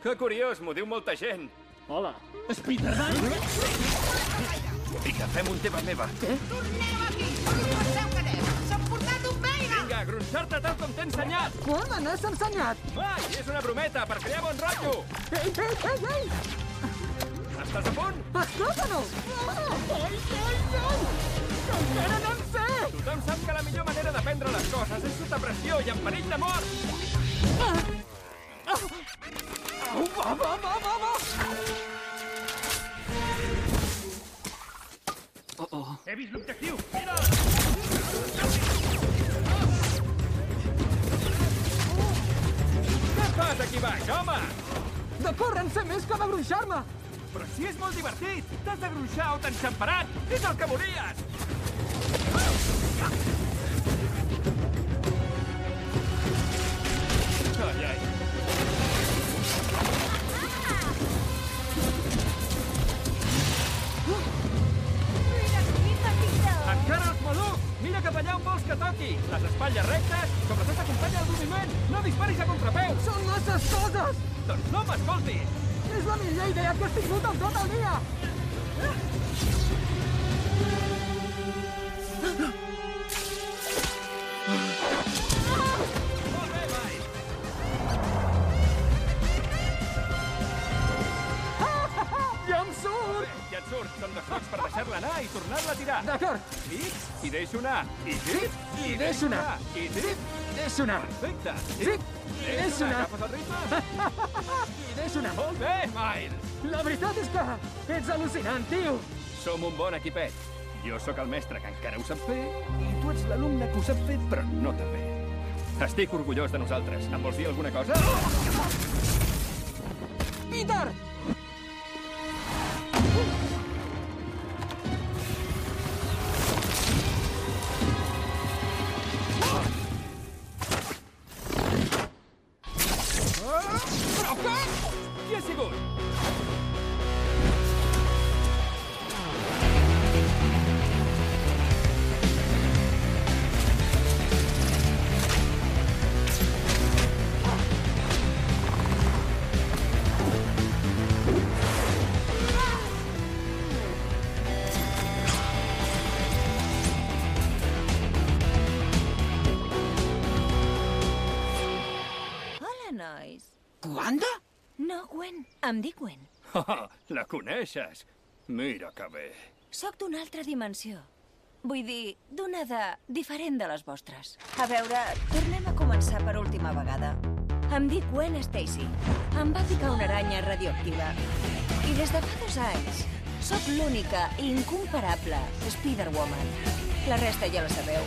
Que curiós, m'ho diu molta gent. Hola. Spiderman? Vinga, fem un tema meva. Què? Torneu aquí! Penseu que anem? S'han portat un veïna! Vinga, gronxar-te tal com t'he ensenyat. Quan me n'has ensenyat? Ai, és una brometa, per crear bon rotllo. Ei, ei, ei, ei! Estàs a punt? Escolta-no! Ai, ai, ai! Encara no en sé! Tothom sap que la millor manera d'aprendre les coses és sota pressió i en perill de mort. Au, va, va, va, va, va! Oh, oh. He vist l'objectiu! Mira! Què fas aquí baix, home? De córrer en sé més que de gronxar-me! Però si és molt divertit! T'has de gronxar o t'han xamperat! És el que volies! Ai, ai. Encara els maluc! Mira cap allà on vols que toqui! Les espatlles rectes, sobretot acompanya el moviment! No disparis a contrapeu! Són masses coses! Doncs no m'escoltis! És la millor idea que has tingut en tot el dia! Ja em surt! Ja et surt, són dos focs per deixar-la anar i tornar-la a tirar. D'acord. Zip, i deixo anar. I zip, I deixo anar. I zip, Deixo anar. perfecte. I deixo anar. Agafes el ritme? Deixo anar. Molt bé, Miles. La veritat és que ets al·lucinant, tio. Som un bon equipet. Jo sóc el mestre que encara ho sap fer i tu ets l'alumne que ho sap fer, però no tan bé. Estic orgullós de nosaltres. Em vols dir alguna cosa? Peter! Wanda? No, Gwen. Em dic Gwen. Oh, la coneixes. Mira que bé. Sóc d'una altra dimensió. Vull dir, d'una de... diferent de les vostres. A veure, tornem a començar per última vegada. Em dic Gwen Stacy. Em va picar una aranya radioactiva. I des de fa dos anys sóc l'única i incomparable Spider-Woman. La resta ja la sabeu.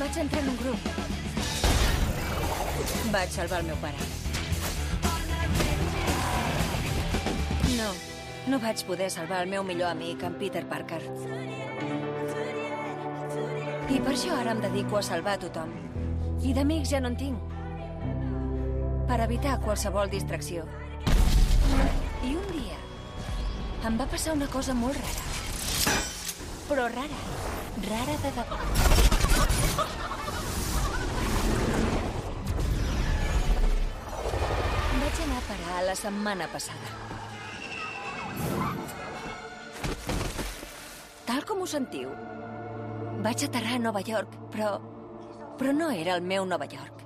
Vaig entrar en un grup. Vaig salvar el meu pare. No, no vaig poder salvar el meu millor amic, en Peter Parker. I per això ara em dedico a salvar tothom. I d'amics ja no en tinc. Per evitar qualsevol distracció. I un dia em va passar una cosa molt rara. Però rara. Rara de debò. Vaig anar a parar la setmana passada. Tal com ho sentiu, vaig aterrar a Nova York, però... però no era el meu Nova York.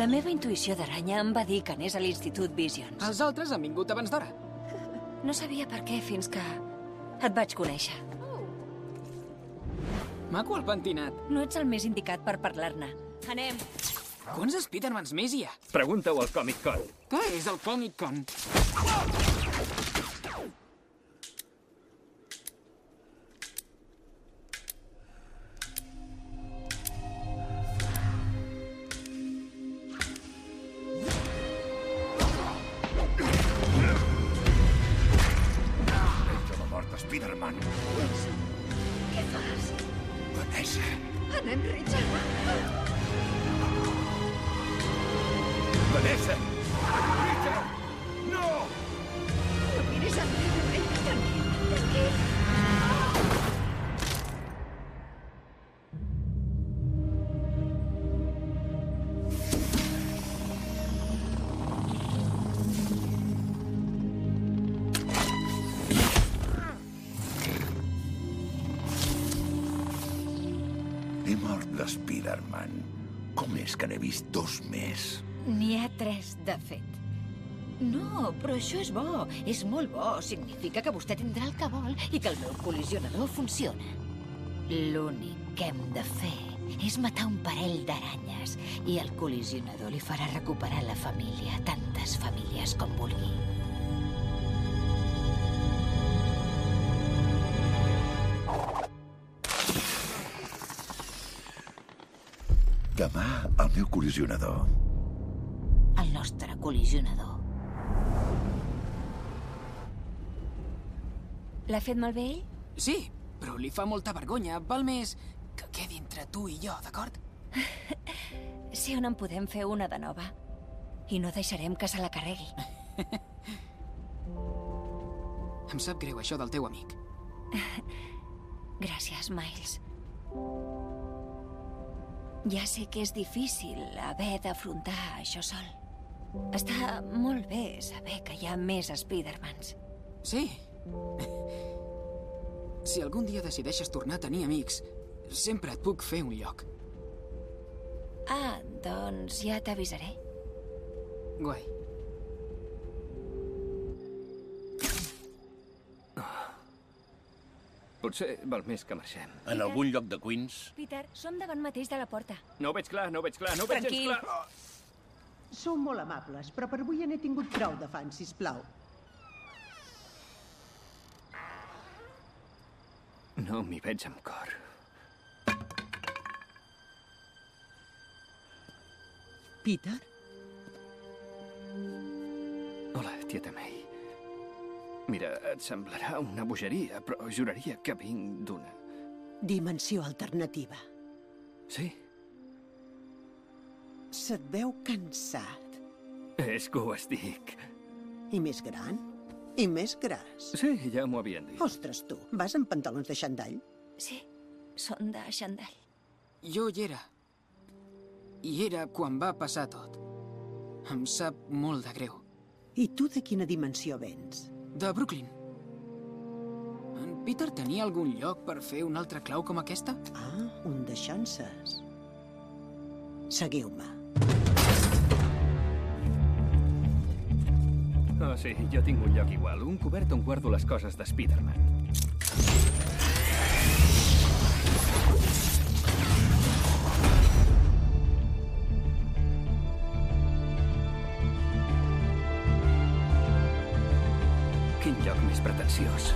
La meva intuïció d'aranya em va dir que anés a l'Institut Visions. Els altres han vingut abans d'hora. No sabia per què fins que et vaig conèixer. Maco el pentinat. No ets el més indicat per parlar-ne. Anem. Quants Spidermans més hi ha? Pregunta-ho al Comic Con. Què és el Comic Con? Però això és bo. És molt bo. Significa que vostè tindrà el que vol i que el meu col·lisionador funciona. L'únic que hem de fer és matar un parell d'aranyes i el col·lisionador li farà recuperar la família, tantes famílies com vulgui. Demà, el meu col·lisionador. El nostre col·lisionador. L'ha fet malbé ell? Sí, però li fa molta vergonya. Val més que quedi entre tu i jo, d'acord? Sé on en podem fer una de nova. I no deixarem que se la carregui. Em sap greu això del teu amic. Gràcies, Miles. Ja sé que és difícil haver d'afrontar això sol. Està molt bé saber que hi ha més Spidermans. Sí. Si algun dia decideixes tornar a tenir amics, sempre et puc fer un lloc. Ah, doncs ja t'avisaré. Guai. Potser val més que marxem. En algun lloc de Queens? Peter, som davant mateix de la porta. No ho veig clar, no ho veig clar, no ho veig gens Tranquil. clar. Sou molt amables, però per avui ja n'he tingut prou de fans, sisplau. No m'hi veig amb cor. Peter? Hola, tieta May. Mira, et semblarà una bogeria, però juraria que vinc d'una. Dimensió alternativa. Sí? Se't veu cansat. És que ho estic. I més gran. I més gras. Sí, ja m'ho havien dit. Ostres, tu, vas amb pantalons de xandall? Sí, són de xandall. Jo hi era. I era quan va passar tot. Em sap molt de greu. I tu de quina dimensió vens? De Brooklyn. En Peter tenia algun lloc per fer una altra clau com aquesta? Ah, un de xances. Seguiu-me. Oh, sí, jo tinc un lloc igual, un cobert on guardo les coses de Spider-Man. Quin lloc més pretensiós.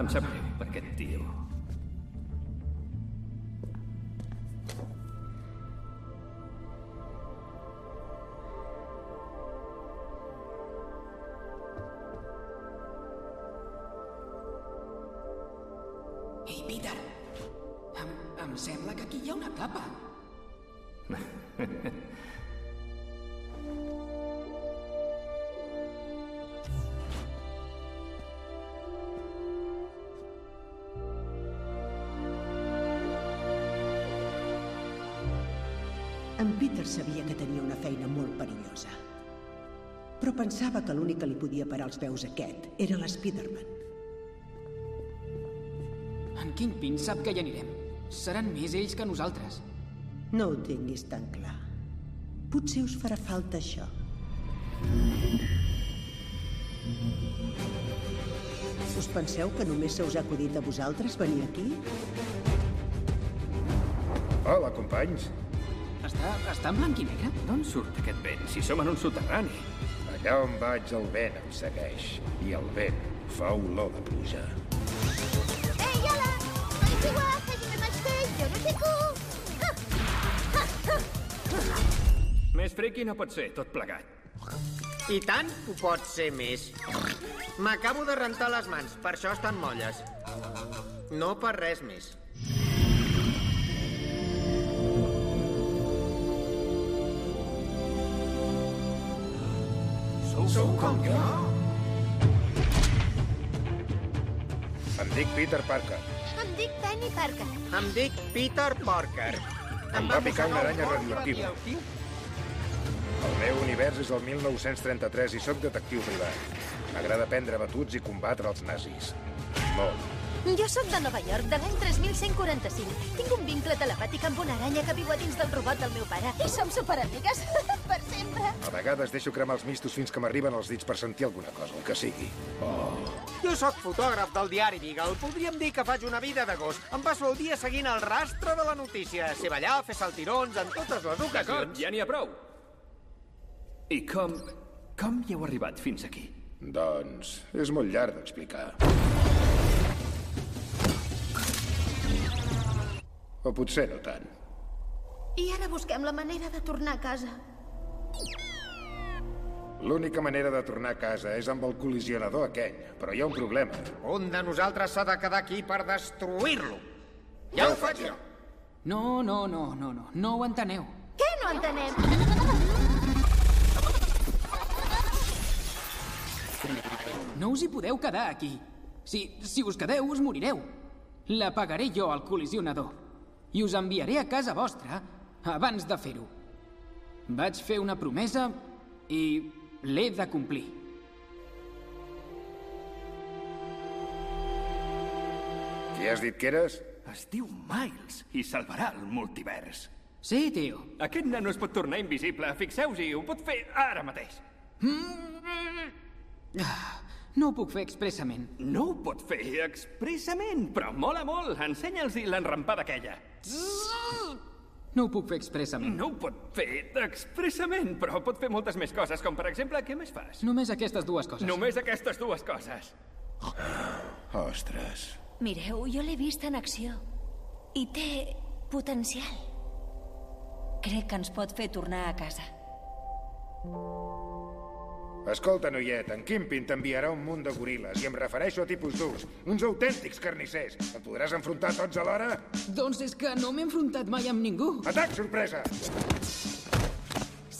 Em sap greu per aquest tio. Ei, Peter, em, em sembla que aquí hi ha una capa. sabia que tenia una feina molt perillosa. Però pensava que l'únic que li podia parar els peus a aquest era l'Spiderman. En Kingpin sap que hi anirem. Seran més ells que nosaltres. No ho tinguis tan clar. Potser us farà falta això. Us penseu que només se us ha acudit a vosaltres venir aquí? Hola, companys. Està, està en blanc i negre? D'on surt aquest vent, si som en un soterrani? Allà on vaig el vent em segueix. I el vent fa olor de pluja. Ei, hola! Konnichiwa! Hajime mashite! Yoroshiku! Més friqui no pot ser, tot plegat. I tant ho pot ser més. M'acabo de rentar les mans, per això estan molles. No per res més. Sou, com jo? Em dic Peter Parker. Em dic Penny Parker. Em dic Peter Parker. Em va picar una aranya radioactiva. El meu univers és el 1933 i sóc detectiu privat. M'agrada prendre batuts i combatre els nazis. Molt. Jo sóc de Nova York, de l'any 3145. Tinc un vincle telepàtic amb una aranya que viu a dins del robot del meu pare. I som superamigues, per sempre. A vegades deixo cremar els mistos fins que m'arriben els dits per sentir alguna cosa, el que sigui. Oh. Jo sóc fotògraf del diari Beagle. Podríem dir que faig una vida de gos. Em passo el dia seguint el rastre de la notícia. Sé ballar, fer saltirons en totes les D'acord, ocasions. ja n'hi ha prou. I com... com hi heu arribat fins aquí? Doncs és molt llarg d'explicar. O potser no tant. I ara busquem la manera de tornar a casa. L'única manera de tornar a casa és amb el col·lisionador aquell, però hi ha un problema. Un de nosaltres s'ha de quedar aquí per destruir-lo. Ja ho faig jo. No, no, no, no, no. No ho enteneu. Què no entenem? No us hi podeu quedar aquí. Si, si us quedeu, us morireu. La pagaré jo al col·lisionador. I us enviaré a casa vostra abans de fer-ho. Vaig fer una promesa i l'he de complir. Qui has dit que eres? Es diu Miles i salvarà el multivers. Sí, tio. Aquest nano es pot tornar invisible. Fixeu-s'hi, ho pot fer ara mateix. Ah, No ho puc fer expressament. No ho pot fer expressament, però mola molt. Ensenya'ls-hi l'enrampada aquella. No ho puc fer expressament. No ho pot fer expressament, però pot fer moltes més coses, com per exemple, què més fas? Només aquestes dues coses. Només aquestes dues coses. Ostres. Mireu, jo l'he vist en acció. I té potencial. Crec que ens pot fer tornar a casa. Escolta, noiet, en Kimpin t'enviarà un munt de goril·les i em refereixo a tipus durs, uns autèntics carnissers. Et podràs enfrontar tots alhora? Doncs és que no m'he enfrontat mai amb ningú. Atac sorpresa!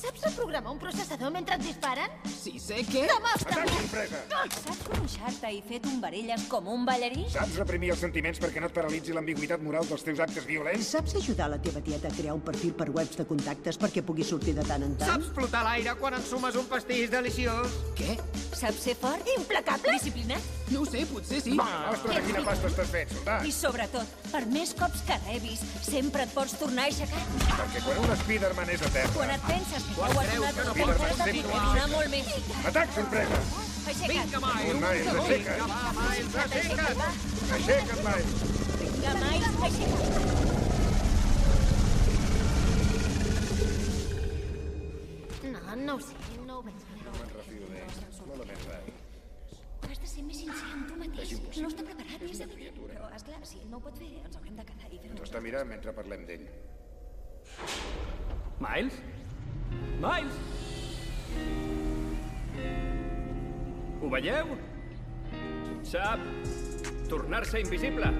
Saps reprogramar un processador mentre et disparen? Sí, sé què? Demostra-m'ho! Atac sorpresa! Saps gronxar-te i fer tombarelles com un ballarí? Saps reprimir els sentiments perquè no et paralitzi l'ambigüitat moral dels teus actes violents? Saps ajudar la teva tieta a crear un perfil per webs de contactes perquè pugui sortir de tant en tant? Saps flotar l'aire quan ensumes un pastís deliciós? Què? Saps ser fort? Implacable? Disciplinat? No ho sé, potser sí. Va, mostra't de quina pasta estàs fet, soldat. I sobretot, per més cops que rebis, sempre et pots tornar a aixecar. Perquè quan un Spiderman és a terra... Quan et penses que ja Quan ho has creus donat que no sempre poder donar molt més. Atac sorpresa! Aixeca't. Vinga, Miles! Miles, aixeca't! Miles, aixeca't! Aixeca't, Miles! Vinga, Miles, aixeca't. No, no ho sé, no ho veig. No me'n refio d'ells. Molt més rai. Has de ser més sincer amb tu mateix. No està preparat, és evident. Però, esclar, si no ho pot fer, ens haurem de quedar i fer-ho. Ens està mirant mentre parlem d'ell. Miles? Miles? Ho veieu? Sap tornar-se invisible.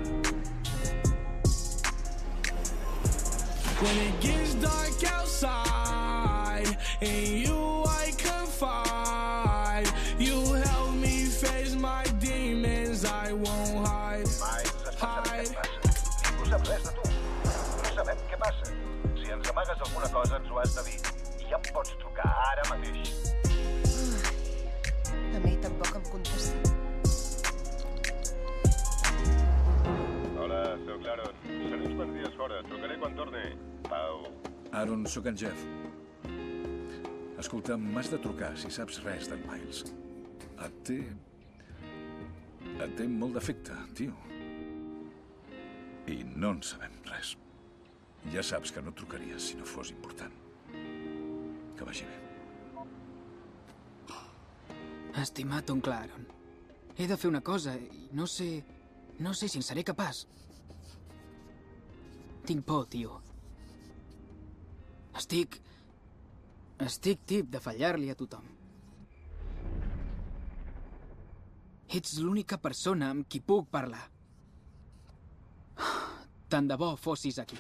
When it gets dark outside, in you I confide. You help me face my demons, I won't hide. Hide. Ningú sap res de tu. No sabem què passa. Si ens amagues alguna cosa, ens ho has de dir. Mi tampoc em contesta. Hola. fora. Trucaré quan torni. Pau. Aaron, sóc en Jeff. Escolta, m'has de trucar si saps res d'en Miles. Et té... Et té molt d'efecte, tio. I no en sabem res. Ja saps que no trucaries si no fos important. Que vagi bé. Estimat oncle Aaron, he de fer una cosa i no sé... No sé si en seré capaç. Tinc por, tio. Estic... Estic tip de fallar-li a tothom. Ets l'única persona amb qui puc parlar. Tant de bo fossis aquí.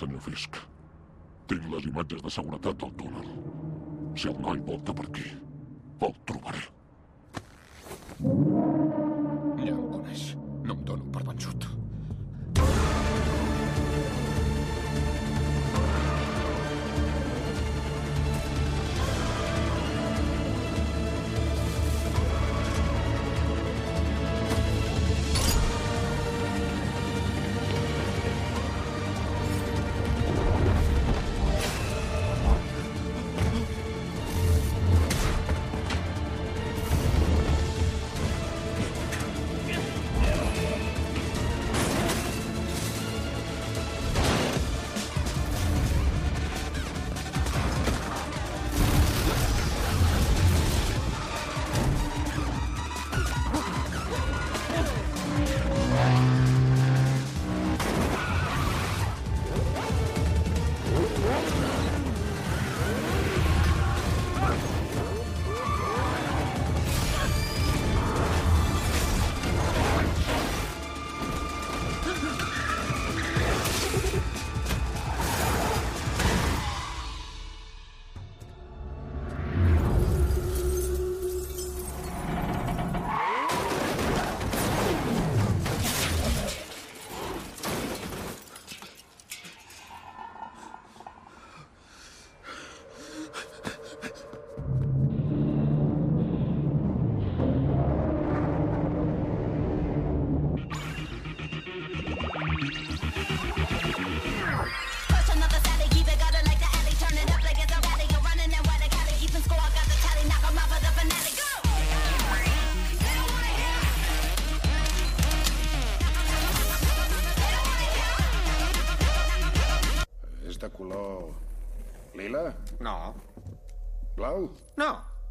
Senyor Fisk. Tinc les imatges de seguretat del túnel. Si el noi volta per aquí, el trobaré.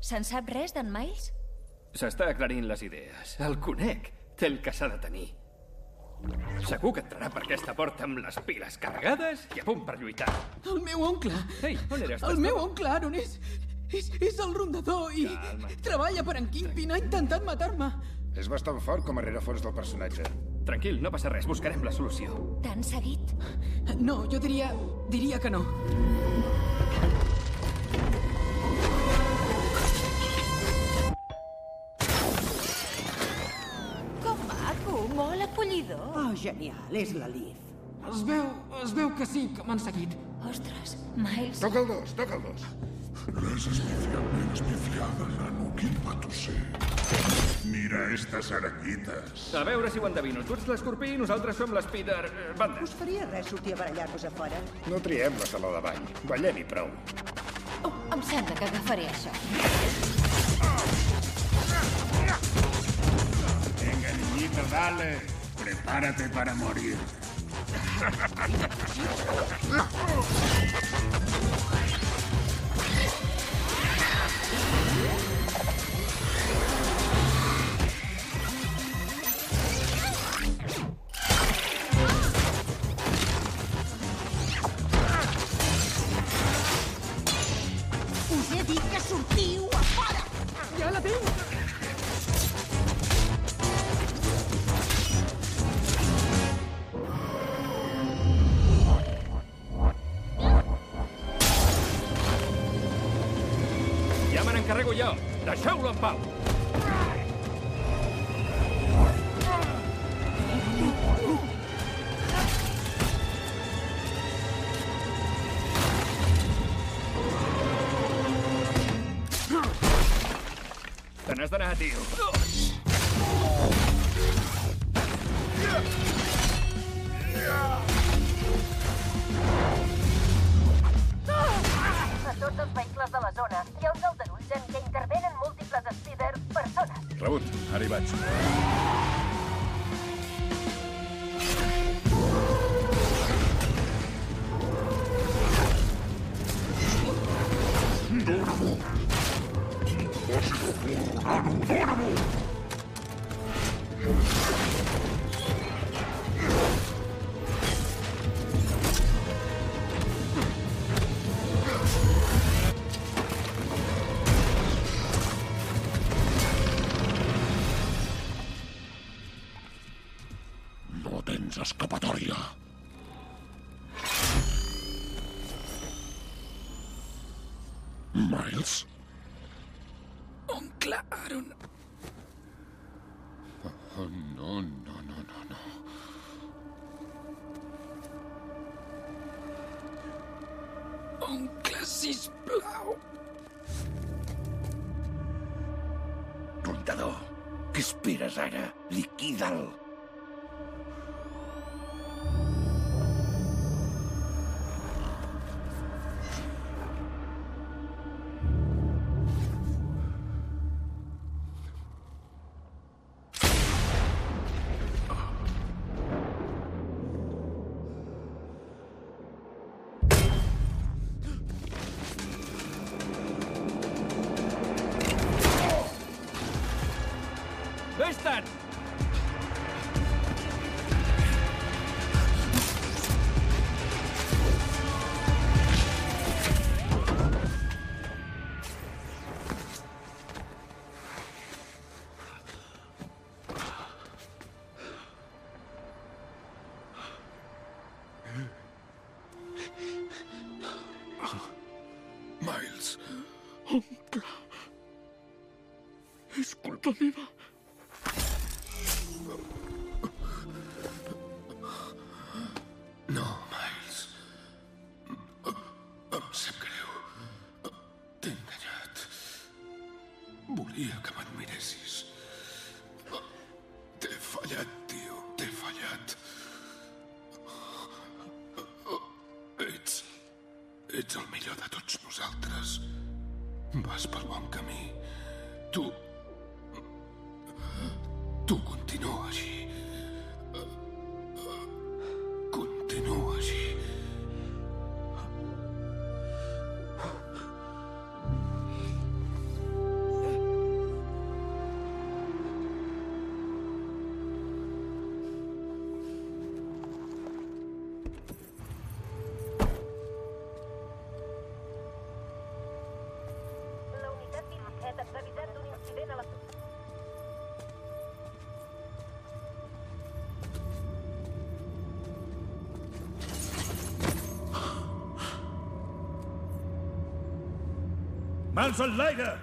Se'n sap res d'en Miles? S'està aclarint les idees. El conec. Té el que s'ha de tenir. Segur que entrarà per aquesta porta amb les piles carregades i a punt per lluitar. El meu oncle! Ei, on eres? El meu oncle Aaron és... És, és el rondador i Calma't. treballa per en Kingpin. Ha intentat matar-me. És bastant fort com a rerefons del personatge. Tranquil, no passa res. Buscarem la solució. T'han seguit? No, jo diria... diria que no. Oh, genial, és la Liv. Es veu, es veu que sí, que m'han seguit. Ostres, Miles... Toca el dos, toca el dos. L'has espifiat ben espifiada, nano. Quin patusser. Mira estas arañitas. A veure si ho endevino. Tu ets l'escorpí i nosaltres som l'Spider... eh, Banda. Us faria res sortir a barallar-vos a fora? No triem la sala de ball. Ballem-hi prou. Oh, em sembla que agafaré això. Venga, niñito, dale. Prepárate para morir. Us he dit que sortiu a fora! Ja la tinc! voyeur, lâchez ou pas Tenés de deal. tienes escapatoria. Miles. nosaltres vas pel bon camí. Mans al l'aire!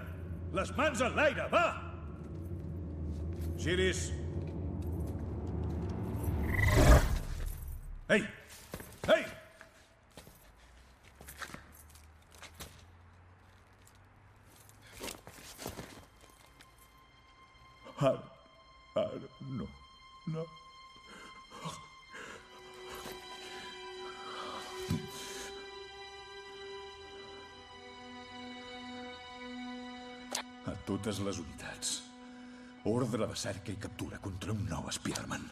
Les mans al va! Siris, totes les unitats. Ordre de cerca i captura contra un nou Spider-Man.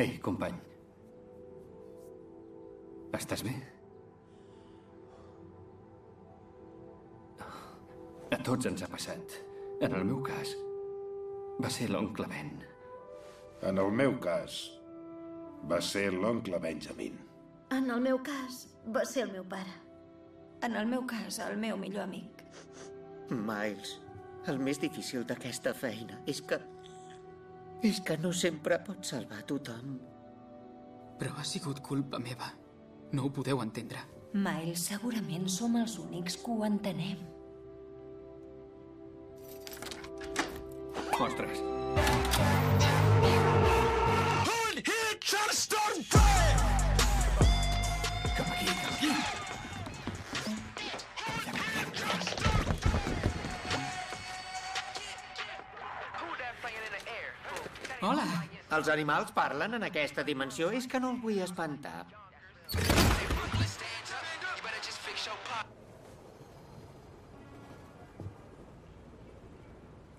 Ei, company. Estàs bé? A tots ens ha passat. En el meu cas, va ser l'oncle Ben. En el meu cas, va ser l'oncle Benjamin. En el meu cas, va ser el meu pare. En el meu cas, el meu millor amic. Miles, el més difícil d'aquesta feina és que... és que no sempre pots salvar tothom. Però ha sigut culpa meva. No ho podeu entendre. Miles, segurament som els únics que ho entenem. Ostres. Here trying to start Els animals parlen en aquesta dimensió? És que no el vull espantar.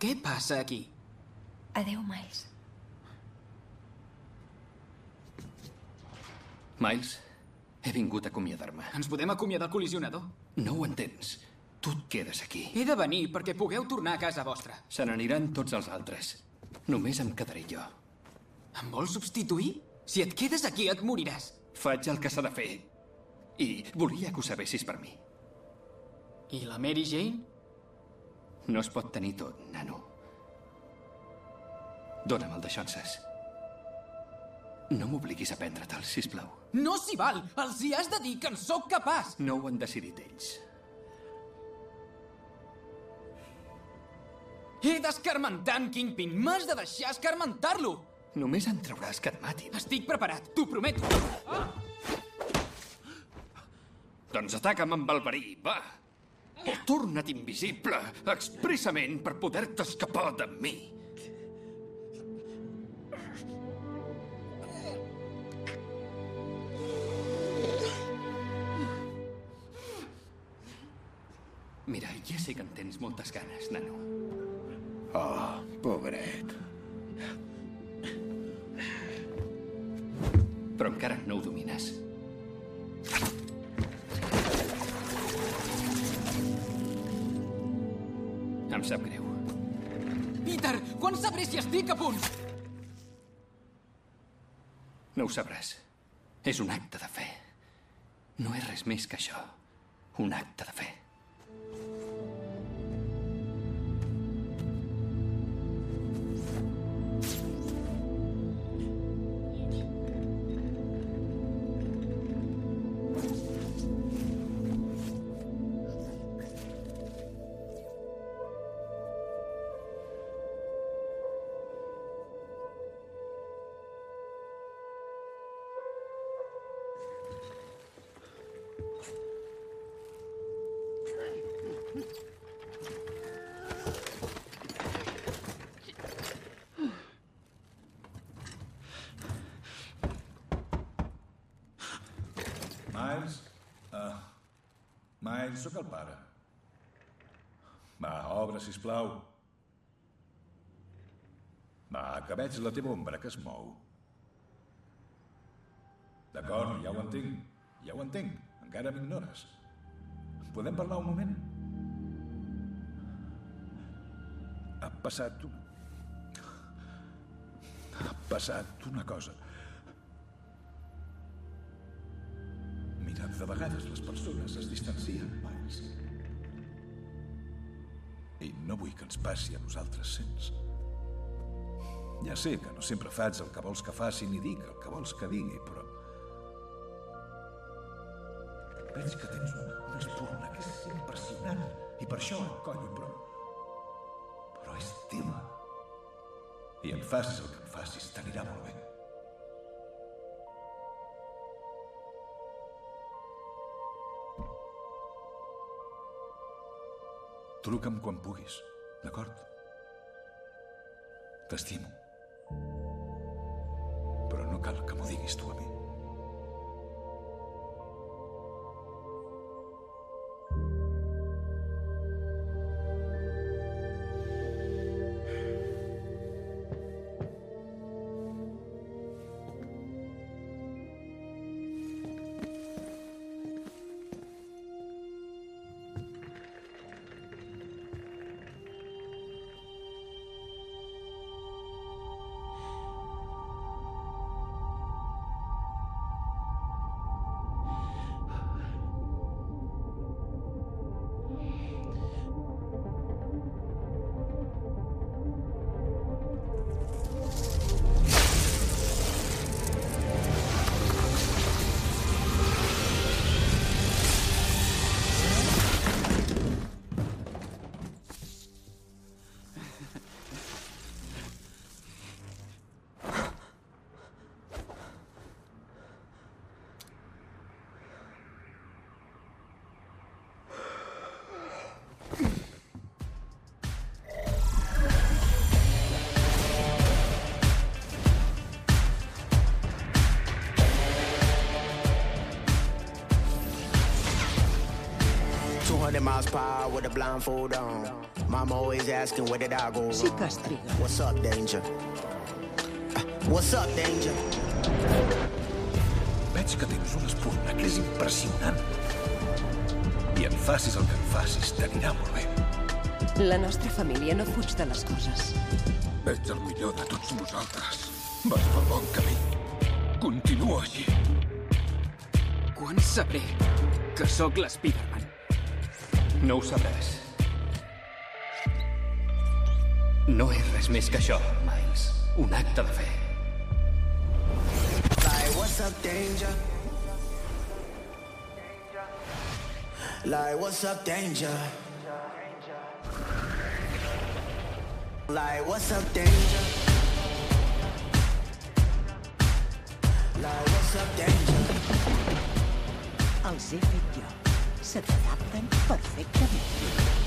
Què passa aquí? Adéu, Miles. Miles, he vingut a acomiadar-me. Ens podem acomiadar al col·lisionador? No ho entens. Tu et quedes aquí. He de venir perquè pugueu tornar a casa vostra. Se n'aniran tots els altres. Només em quedaré jo. Em vols substituir? Si et quedes aquí, et moriràs. Faig el que s'ha de fer. I volia que ho sabessis per mi. I la Mary Jane? No es pot tenir tot, nano. Dóna'm el deixonses. No m'obliguis a prendre-te'l, sisplau. No s'hi val! Els hi has de dir que en sóc capaç! No ho han decidit ells. He d'escarmentar en Kingpin! M'has de deixar escarmentar-lo! Només en trauràs que et matin. Estic preparat, t'ho prometo. Doncs ataca'm amb el verí, va! O torna't invisible, expressament per poder-te escapar de mi. Mira, ja sé que en tens moltes ganes, nano. Oh, pobret. Però encara no ho domines. Em sap greu. Peter, quan sabré si estic a punt? No ho sabràs. És un acte de fe. No és res més que això. Un acte de fe. Sóc el pare. Va, obre, sisplau. Va, que veig la teva ombra que es mou. D'acord, ja ho entenc. Ja ho entenc. Encara m'ignores. Podem parlar un moment? Ha passat... Ha passat una cosa. Mira, de vegades les persones es distancien, no vull que ens passi a nosaltres, sents? Ja sé que no sempre faig el que vols que faci ni dic el que vols que digui, però... Veig que tens una, una espurna que és impressionant i per això et collo, però... Però és teva. I en facis el que en facis, t'anirà molt bé. Truca'm quan puguis, d'acord? T'estimo. Però no cal que m'ho diguis tu a mi. Hour with a blindfold on. Mama always asking where did I go wrong. Sí que es triga. What's up, danger? What's up, danger? Veig que tens una espurna que és impressionant. I en facis el que en facis, t'anirà molt bé. La nostra família no fuig de les coses. Ets el millor de tots nosaltres. Vas pel bon camí. Continua així. Quan sabré que sóc l'Spiderman? No ho sabràs. No és res més que això, Miles. Un acte de fe. Like, what's up, danger? Like, what's up, danger? Like, what's up, danger? Like, what's up, danger? Els he fet jo. Se t'adapten perfectament.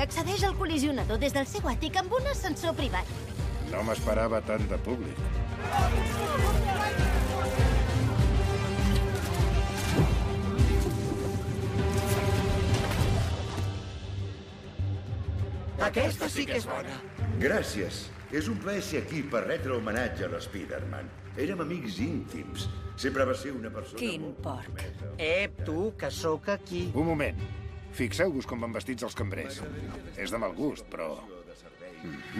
Accedeix al col·lisionador des del seu àtic amb un ascensor privat. No m'esperava tant de públic. Aquesta sí que és bona. Gràcies. És un plaer ser aquí per retre homenatge a l'Spiderman. Érem amics íntims. Sempre va ser una persona... Quin porc. Ep, tu, que sóc aquí. Un moment. Fixeu-vos com van vestits els cambrers. És de mal gust, però...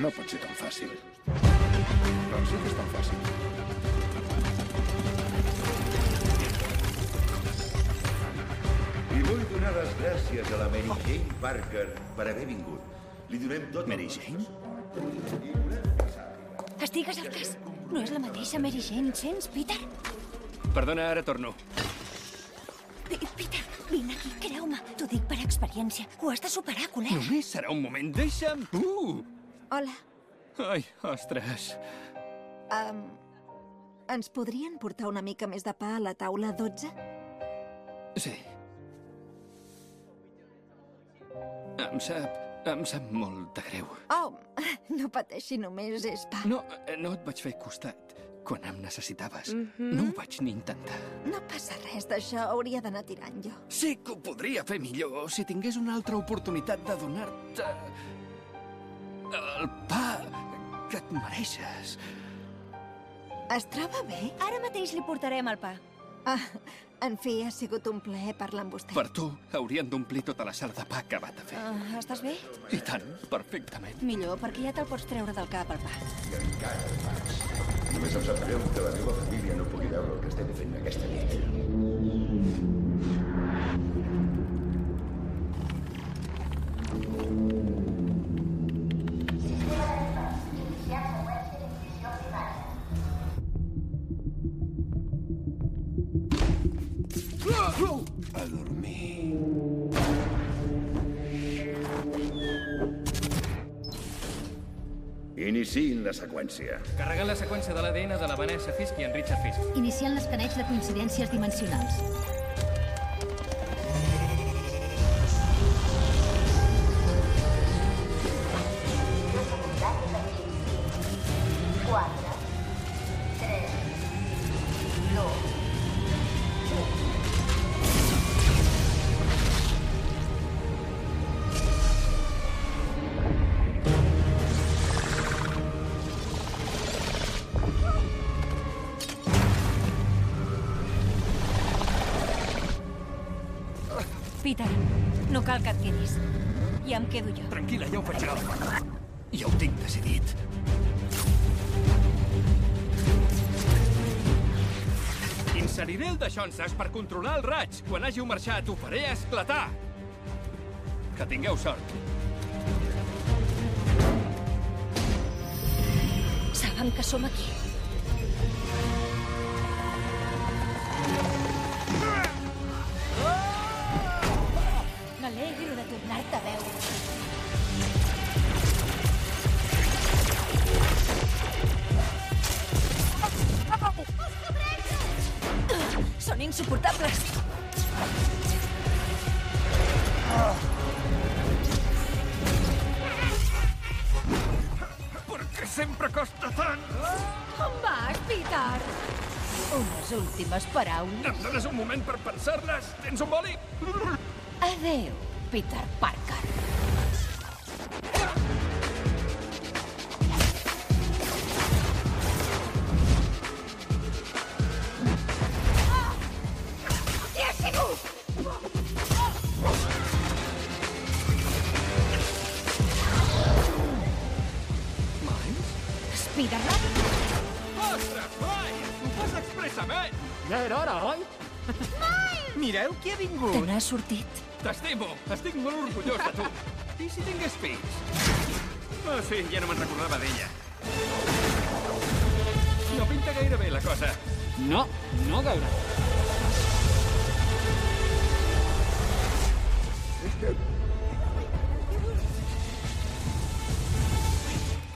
No pot ser tan fàcil. Doncs sí que és tan fàcil. I vull donar les gràcies a la Mary Jane Parker per haver vingut. Li donem tot... Mary Jane? Estigues al cas. No és la mateixa Mary Jane, sents, Peter? Perdona, ara torno. Peter, vine aquí, creu-me. T'ho dic per experiència. Ho has de superar, col·lega. Només serà un moment, deixa'm... Uh! Hola. Ai, ostres. Um, ens podrien portar una mica més de pa a la taula 12? Sí. Em sap... em sap molt de greu. Oh, no pateixi, només és pa. No, eh, no et vaig fer costat quan em necessitaves. Mhm. No ho vaig ni intentar. No passa res d'això, hauria d'anar tirant jo. Sé que ho podria fer millor si tingués una altra oportunitat de donar-te... el pa que et mereixes. Es troba bé? Ara mateix li portarem el pa. Ah, en fi, ha sigut un plaer parlar amb vostè. Per tu, haurien d'omplir tota la sala de pa que va de fer. Uh, estàs bé? I tant, perfectament. Millor, perquè ja te'l pots treure del cap, el pa. Només em sap greu que la meva família no pugui veure el que estem fent aquesta nit. Iniciïn la seqüència. Carregant la seqüència de l'ADN de la Vanessa Fisk i en Richard Fisk. Iniciant l'escaneig de coincidències dimensionals. Peter, no cal que et quedis. Ja em quedo jo. Tranquil·la, ja ho faig jo. Ja ho tinc decidit. Inseriré el daixonses per controlar el raig. Quan hàgiu marxat, ho faré esclatar. Que tingueu sort. Saben que som aquí. N'has sortit. T'estimo! Estic molt orgullós de tu! I si tingués fills? Oh, sí, ja no me'n recordava d'ella. No pinta gaire bé la cosa. No, no gaire.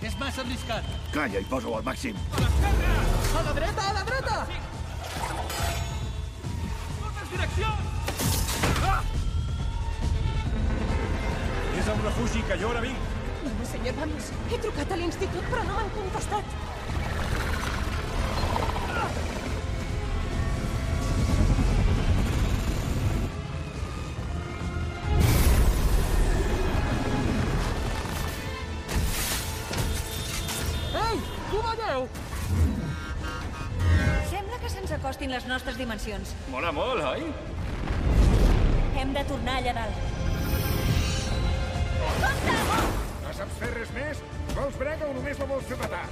És massa arriscat. Calla i posa-ho al màxim. A la dreta, a la dreta! Que jo ara vinc. Vamos, senyor, vamos. He trucat a l'institut, però no m'han contestat. Ei, veieu? Sembla que se'ns acostin les nostres dimensions. Mola molt, oi? Hem de tornar allà dalt. Brega o només la vols fer matar?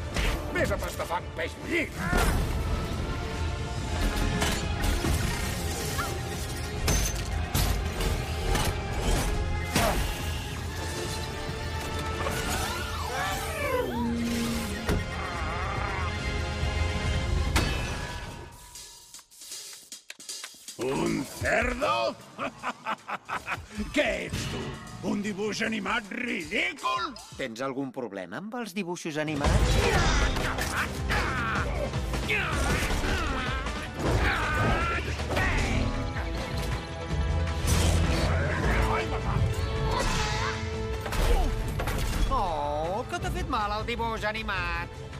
Vés a dibuix animat ridícul? Tens algun problema amb els dibuixos animats? Oh, que t'ha fet mal el dibuix animat?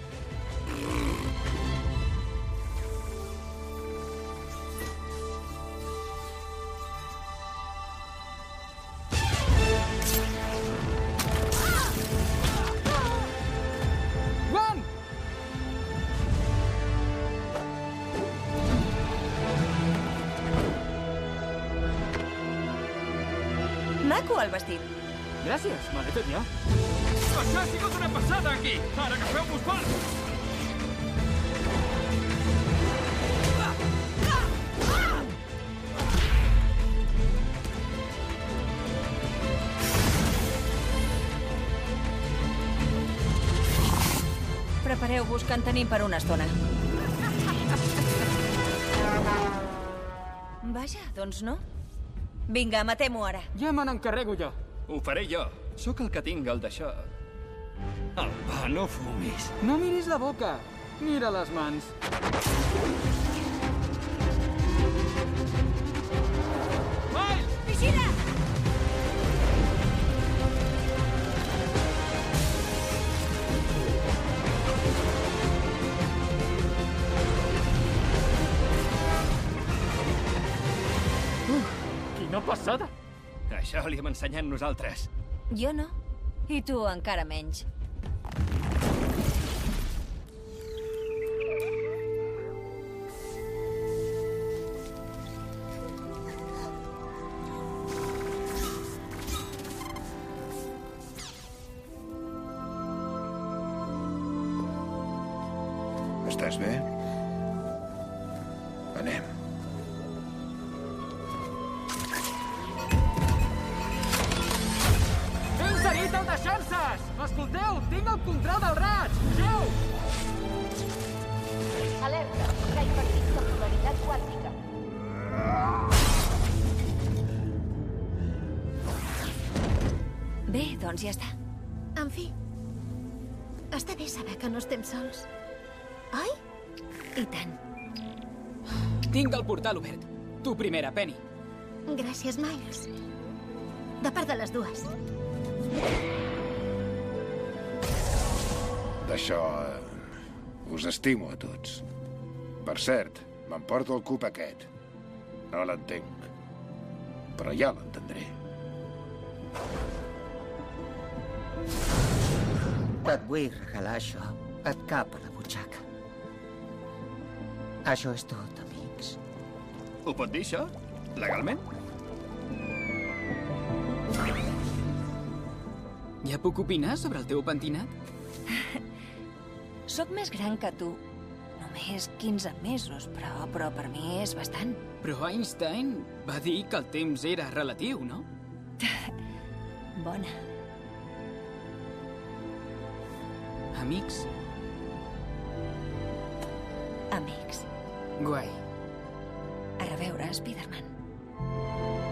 Prepareu-vos, que en tenim per una estona. Vaja, doncs no. Vinga, matem-ho ara. Ja me n'encarrego jo. Ho faré jo. Sóc el que tinc el d'això. El va, no fumis. No miris la boca. Mira les mans. Ensenyat nosaltres. Jo no. I tu encara menys. Gràcies, Miles. De part de les dues. D'això... eh, us estimo a tots. Per cert, m'emporto el cub aquest. No l'entenc. Però ja l'entendré. Et vull regalar això. Et cap a la butxaca. Això és tot, amics. Ho pot dir, això? Legalment? Ja puc opinar sobre el teu pentinat? Sóc més gran que tu. Només 15 mesos, però, però per mi és bastant. Però Einstein va dir que el temps era relatiu, no? Bona. Amics? Amics. Guai. A reveure, Spiderman.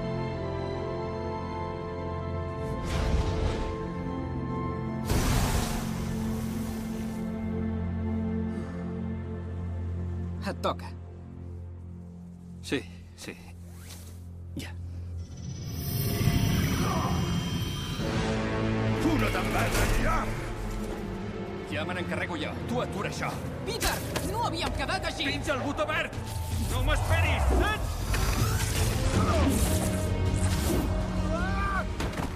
Et toca. Sí, sí. Ja. Tu no te'n vas enlloc! Ja me n'encarrego jo. Tu atura això. Peter, no havíem quedat així! Penja el botó verd! No m'esperis!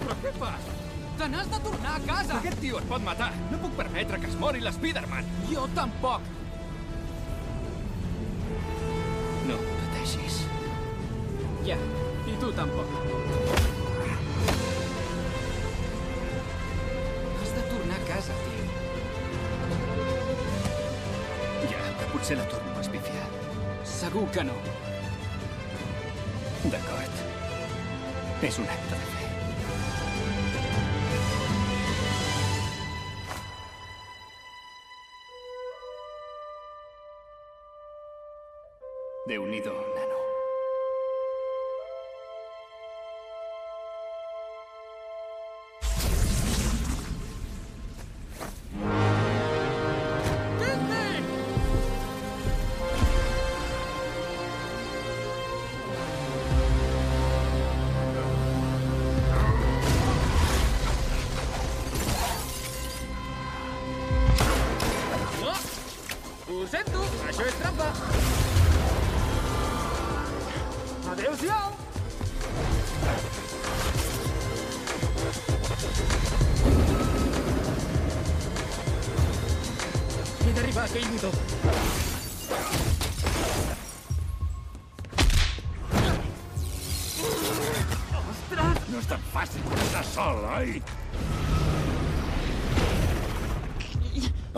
Però què fas? Te n'has de tornar a casa! Aquest tio et pot matar. No puc permetre que es mori l'Spiderman. Jo tampoc. Ja, i tu tampoc. Has de tornar a casa, tio. Ja, que potser la torno a espifiar. Segur que no. D'acord. És un acte de fe. Déu-n'hi-do, nano.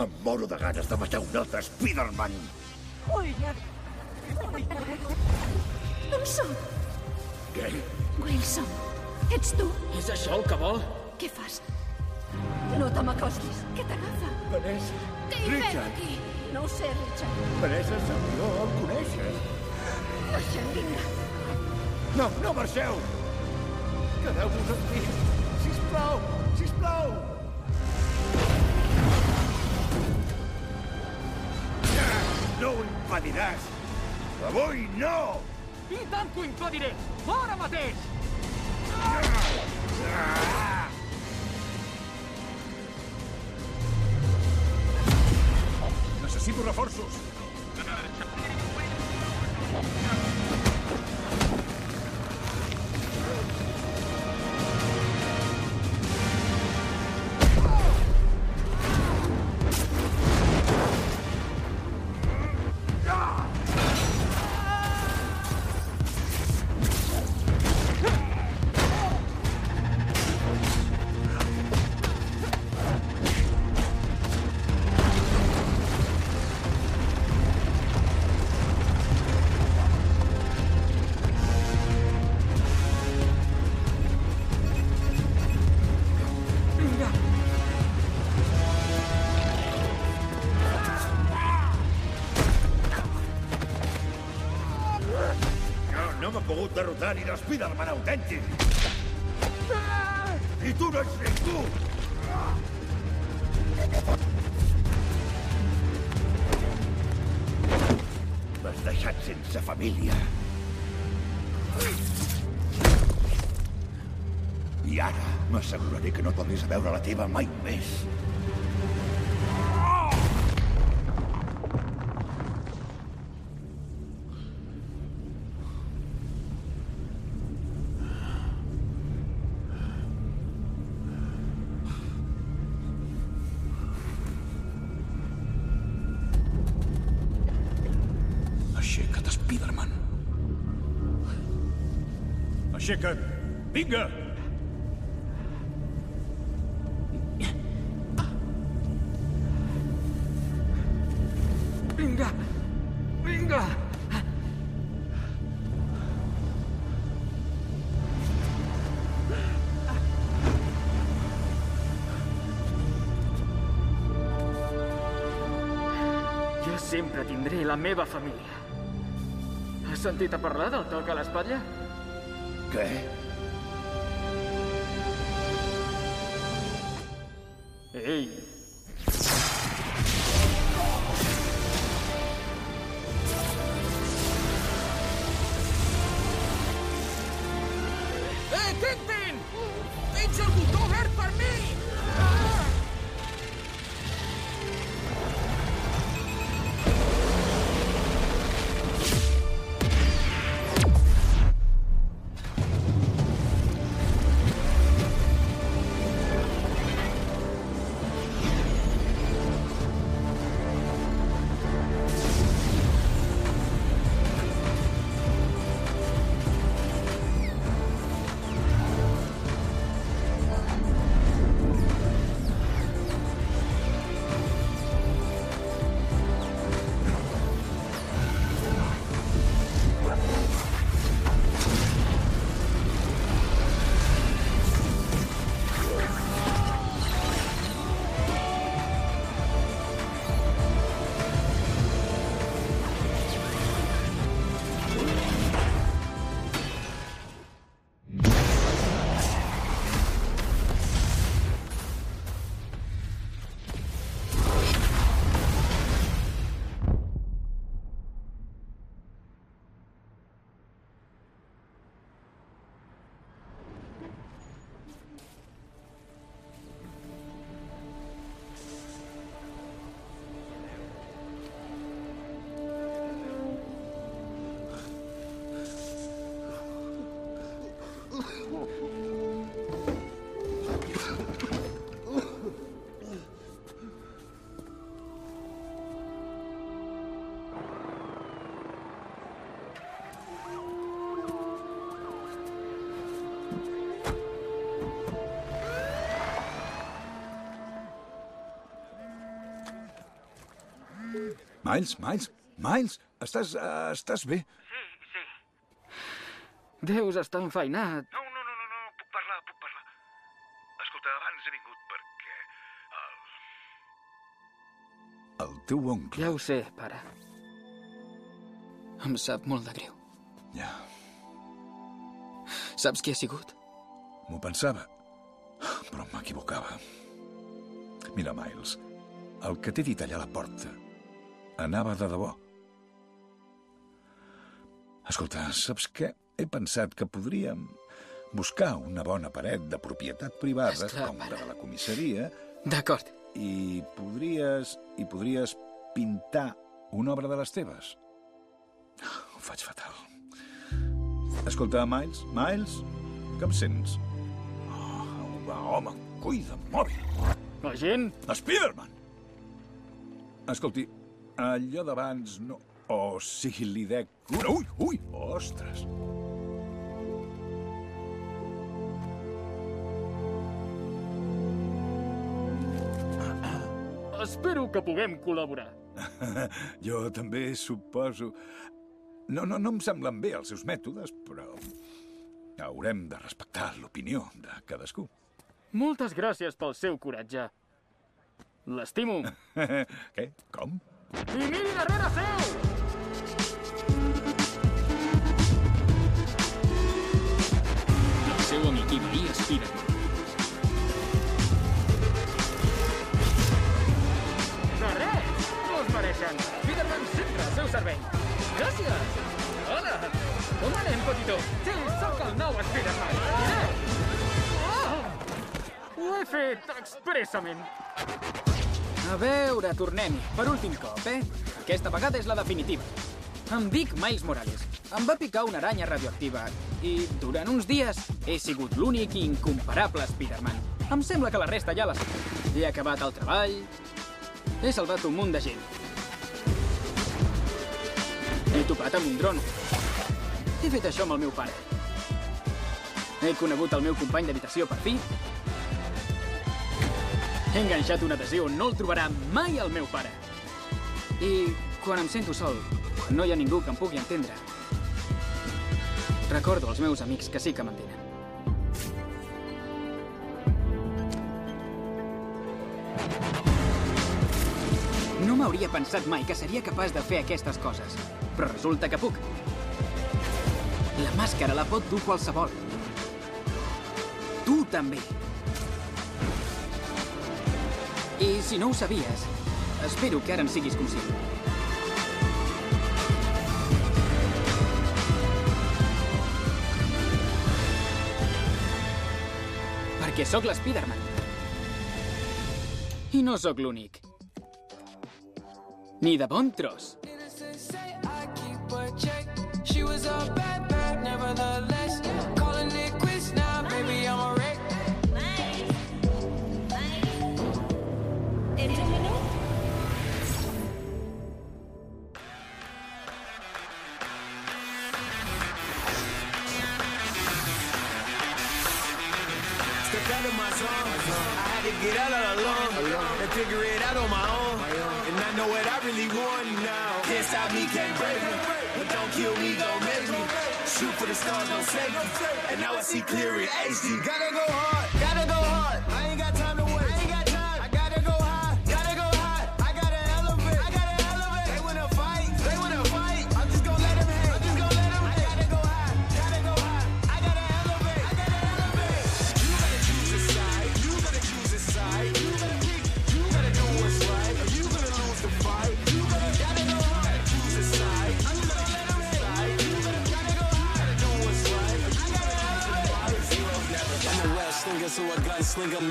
Em moro de ganes de matar un altre Spiderman. On som? Què? Wilson, ets tu? És això el que vol? Què fas? No te m'acostis. Què t'agafa? Vanessa. Què hi fem aquí? No ho sé, Richard. Vanessa, no el coneixes. Deixa'm vindre. No, no marxeu! Quedeu-vos amb mi. Sisplau, sisplau! Impediràs! Avui no! I tant que ho impediré! Ara mateix! Necessito reforços. Derrotar ni l'Spiderman autèntic! I tu no ets ni tu! M'has deixat sense família. I ara m'asseguraré que no tornis a veure la teva mai més. Meva família. Has sentit a parlar del toc a? Miles, Miles, Miles, estàs, uh, estàs bé? deus estar enfeinat. No, no, no, no, no, puc parlar, puc parlar. Escolta, abans he vingut perquè... El, el teu oncle... Ja ho sé, pare. Em sap molt de greu. Ja, Saps qui ha sigut? m'ho pensava, però m'equivocava. Mira, Miles, el que t'he dit allà a la porta anava de debò. Escolta, saps què? He pensat que podríem buscar una bona paret de propietat privada, Esclar, com la de la comissaria, D'acord. i podries, i podries pintar una obra de les teves. Ho faig fatal. Escolta, Miles, Miles, que em sents? Oh, va, home, cuida, mòbil. Agent? Spiderman! Escolti, allò d'abans no... O sigui, li dec. Ui, ui, ostres! Espero que puguem col·laborar. jo també suposo... No, no, no em semblen bé els seus mètodes, però haurem de respectar l'opinió de cadascú. Moltes gràcies pel seu coratge. L'estimo. Què? Com? Vinili darrere seu! El seu amic i veí aspira. De res! No es mereixen! Spiderman sempre al seu servei! Gràcies! Hola! Com anem, petitó? Sí, sóc el nou Spiderman! Mireu! Oh! Ho he fet expressament! A veure, tornem-hi. Per últim cop, eh? Aquesta vegada és la definitiva. Em dic Miles Morales. Em va picar una aranya radioactiva i durant uns dies he sigut l'únic i incomparable Spider-Man. Em sembla que la resta ja la sap. He acabat el treball, he salvat un munt de gent. He topat amb un dron. He fet això amb el meu pare. He conegut el meu company d'habitació per fi. He enganxat un adhesiu no el trobarà mai el meu pare. I quan em sento sol, no hi ha ningú que em pugui entendre, recordo els meus amics que sí que m'entenen. No m'hauria pensat mai que seria capaç de fer aquestes coses, però resulta que puc. La màscara la pot dur qualsevol. Tu també. I si no ho sabies, espero que ara en siguis conscient. Perquè sóc l'Spiderman. I no sóc l'únic. Ni de bon tros. She was a bad, bad, nevertheless. I had to get out of the alone and figure it out on my own. And I know what I really want now. Can't stop me, can't break me. But don't kill me, don't make me. Shoot for the stars, don't save me. And now I see clear in. Gotta go hard, gotta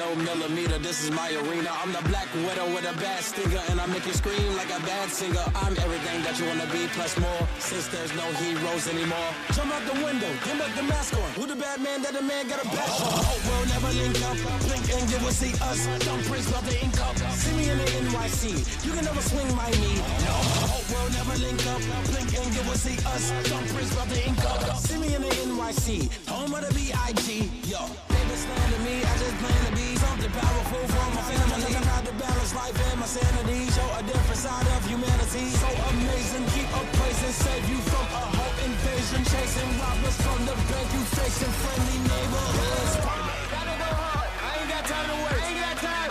no millimeter. This is my arena. I'm the black widow with a bad stinger, and I make you scream like a bad singer. I'm everything that you wanna be, plus more. Since there's no heroes anymore, jump out the window, get back the mask on. Who the bad man that the man got a bash on? Hope we'll never link up. Blink and you will see us. Prince about the ink up. See me in the NYC. You can never swing my knee. No. Hope we'll never link up. Blink and you will see us. Prince about the ink up. See me in the NYC. Home of the B.I.G. Yo to slander. I just plan to be something powerful for my family. I'm trying to balance life and my sanity. Show a different side of humanity. So amazing. Keep a place and Save you from a whole invasion. Chasing robbers from the bank. You facing friendly neighborhoods. I ain't got time to waste.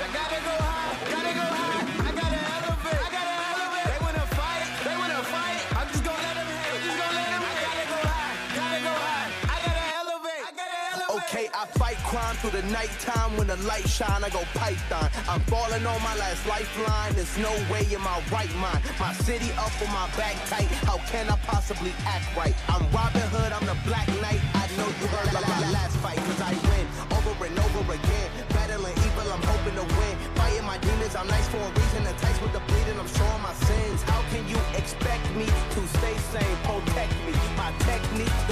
Crime through the nighttime when the light shine. I go python. I'm falling on my last lifeline. There's no way in my right mind. My city up on my back tight. How can I possibly act right? I'm Robin Hood. I'm the Black Knight. I know you heard la la last fight 'cause I win over and over again. Battling evil, I'm hoping to win. Fighting my demons, I'm nice for a reason. Enticed with the bleeding, I'm showing my sins. How can you expect me to stay sane? Protect me. My techniques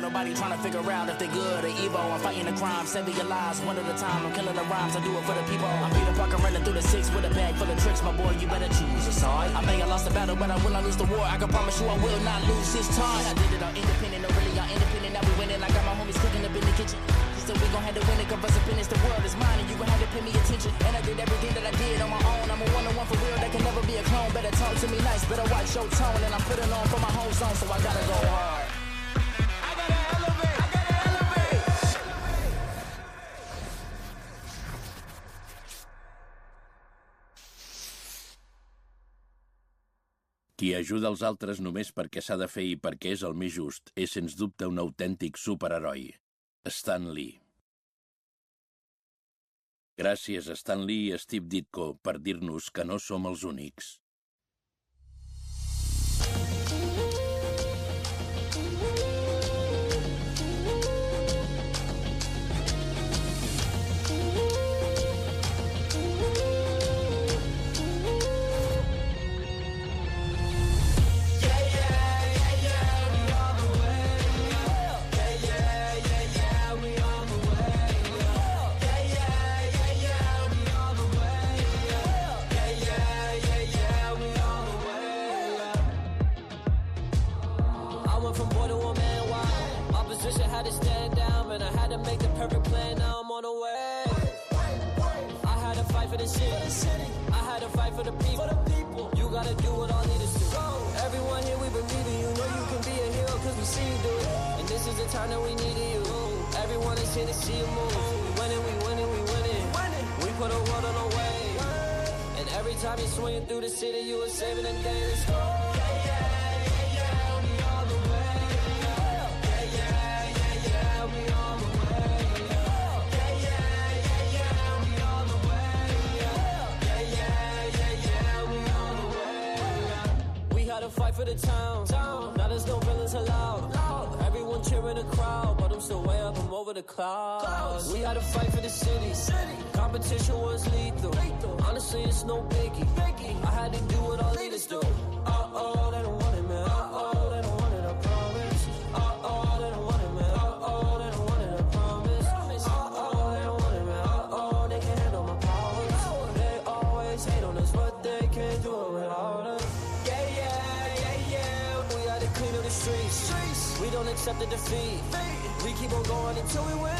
Nobody trying to figure out if they good or evil. I'm fighting the crime, saving your lives one at a time. I'm killing the rhymes, I do it for the people. I'm Peter Parker running through the six with a bag full of tricks. My boy, you better choose a side. I may have lost the battle, but I will not lose the war. I can promise you I will not lose this time. I did it all independent, no really all independent. Now we winning. I got my homies cooking up in the kitchen. So we gon' have to win it, cause up in this, the world is mine, and you gon' have to pay me attention. And I did everything that I did on my own. I'm a one-on-one for real, that can never be a clone. Better talk to me nice, better watch your tone, and I'm putting on for my whole zone, so I gotta go hard. Qui ajuda els altres només perquè s'ha de fer i perquè és el més just és, sens dubte, un autèntic superheroi. Stan Lee. Gràcies Stan Lee i Steve Ditko per dir-nos que no som els únics. Time that we need you. Everyone is here to see you move. We winning, we winning, we winning. We put a world on the way. And every time you're swinging through the city, you are saving the day. Let's go. Yeah, yeah, yeah, yeah, we all the way. Yeah, yeah, yeah, yeah, we all the way. Yeah, yeah, yeah, yeah, we all the way. Yeah, yeah, yeah, yeah, we all the way. We had to fight for the town. Now there's no villains allowed. Cheering the crowd, but I'm still way up, I'm over the clouds. We had to fight for the city. Competition was lethal. Honestly, it's no biggie. I had to do what all leaders do. Uh oh, accept the defeat. We keep on going until we win.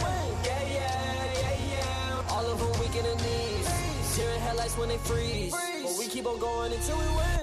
Yeah, yeah, yeah, yeah. All of them weak in the knees. Tearing headlights when they freeze. But we keep on going until we win.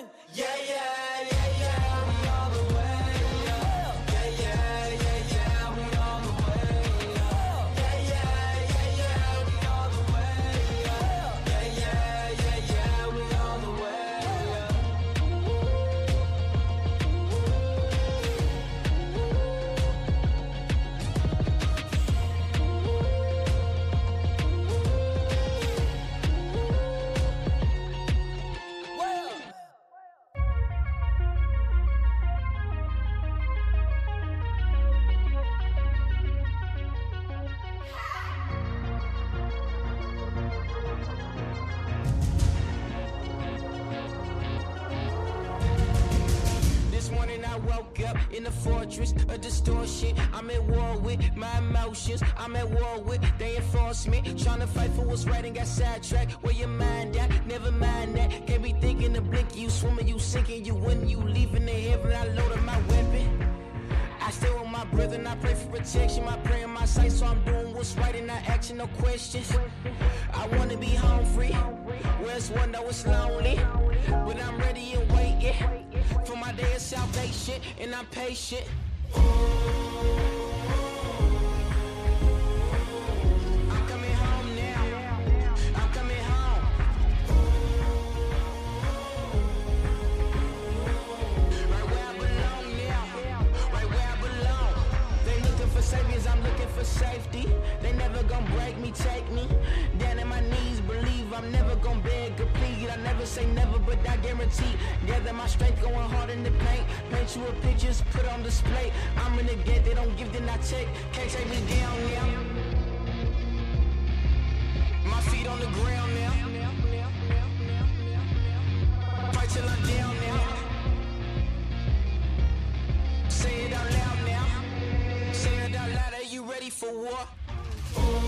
I'm at war with they enforcement. Trying to fight for what's right and got sidetracked. Where your mind at? Never mind that. Can't be thinking the blink. You swimming, you sinking, you winning, you leaving the heaven. I loaded my weapon. I stay with my brother and I pray for protection. My prayer in my sight, so I'm doing what's right and not action, no questions. I wanna be home free. Where's one that was lonely? But I'm ready and waiting for my day of salvation, and I'm patient. I'm for safety. They never gonna break me, take me down in my knees. Believe I'm never gonna beg or plead. I never say never, but I guarantee. Gather my strength, going hard in the paint. Paint you a pictures, put on display. I'm in the gate, they don't give, then I take. Can't take me down now. My feet on the ground now. Fight till I'm down now. Say it out loud now. Ready for war?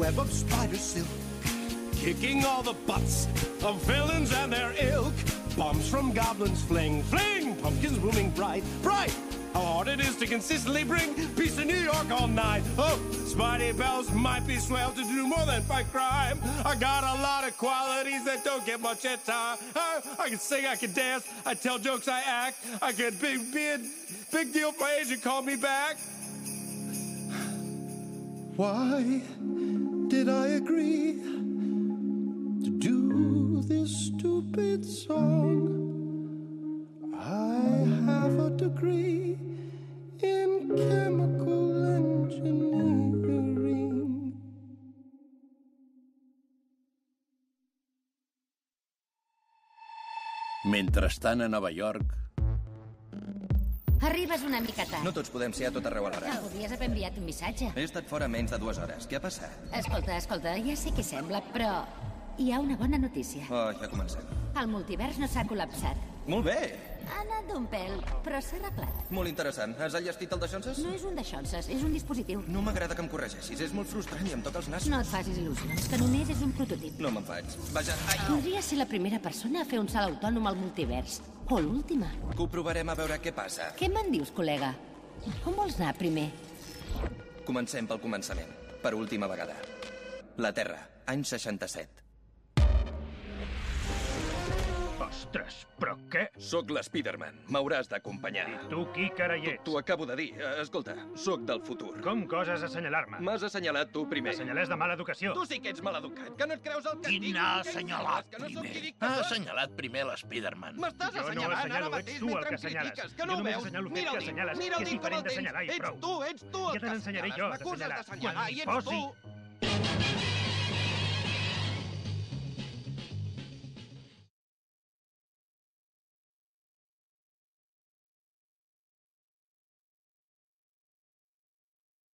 Web of spider silk. Kicking all the butts of villains and their ilk. Bombs from goblins fling, fling, pumpkins blooming bright, bright. How hard it is to consistently bring peace to New York all night. Oh, Spidey Bells might be swell to do more than fight crime. I got a lot of qualities that don't get much at time. I, I can sing, I can dance, I tell jokes, I act. I can be, be a big deal for agent call me back. Why did I agree to do this stupid song? I have a degree in chemical engineering. Mentrestant, a Nova York, Arribes una mica tard. No tots podem ser a tot arreu alhora. Podries haver enviat un missatge. He estat fora menys de dues hores. Què ha passat? Escolta, escolta, ja sé què sembla, però hi ha una bona notícia. Oh, ja comencem. El multivers no s'ha col·lapsat. Molt bé. Ha anat d'un pèl, però s'ha arreglat. Molt interessant. Has enllestit el daixonses? No és un daixonses, és un dispositiu. No m'agrada que em corregeixis. És molt frustrant i em toca els nassos. No et facis il·lusions, que només és un prototip. No me'n faig. Vaja, ai! Podria ser la primera persona a fer un salt autònom al multivers. O l'última. Que ho provarem a veure què passa. Què me'n dius, col·lega? On vols anar primer? Comencem pel començament. Per última vegada. La Terra, any 67. Ostres, però què? Soc l'Spiderman. M'hauràs d'acompanyar. I tu qui carai ets? T'ho acabo de dir. Eh, Escolta, sóc del futur. Com goses assenyalar-me? M'has assenyalat tu primer. Assenyalés de mala educació. Tu sí que ets maleducat, que no et creus el que et Qui dic. que assenyalat que no sóc primer? dic que Ha sóc. assenyalat primer l'Spiderman. M'estàs Jo no assenyalant ara mateix ets tu el mentre que em critiques, que no ho només veus? Mira que dit, assenyales, mira el que és dit com diferent el tens. i Ets prou. tu, ets tu el que assenyales. jo M'acuses d'assenyalar. d'assenyalar Quan i ets posi tu.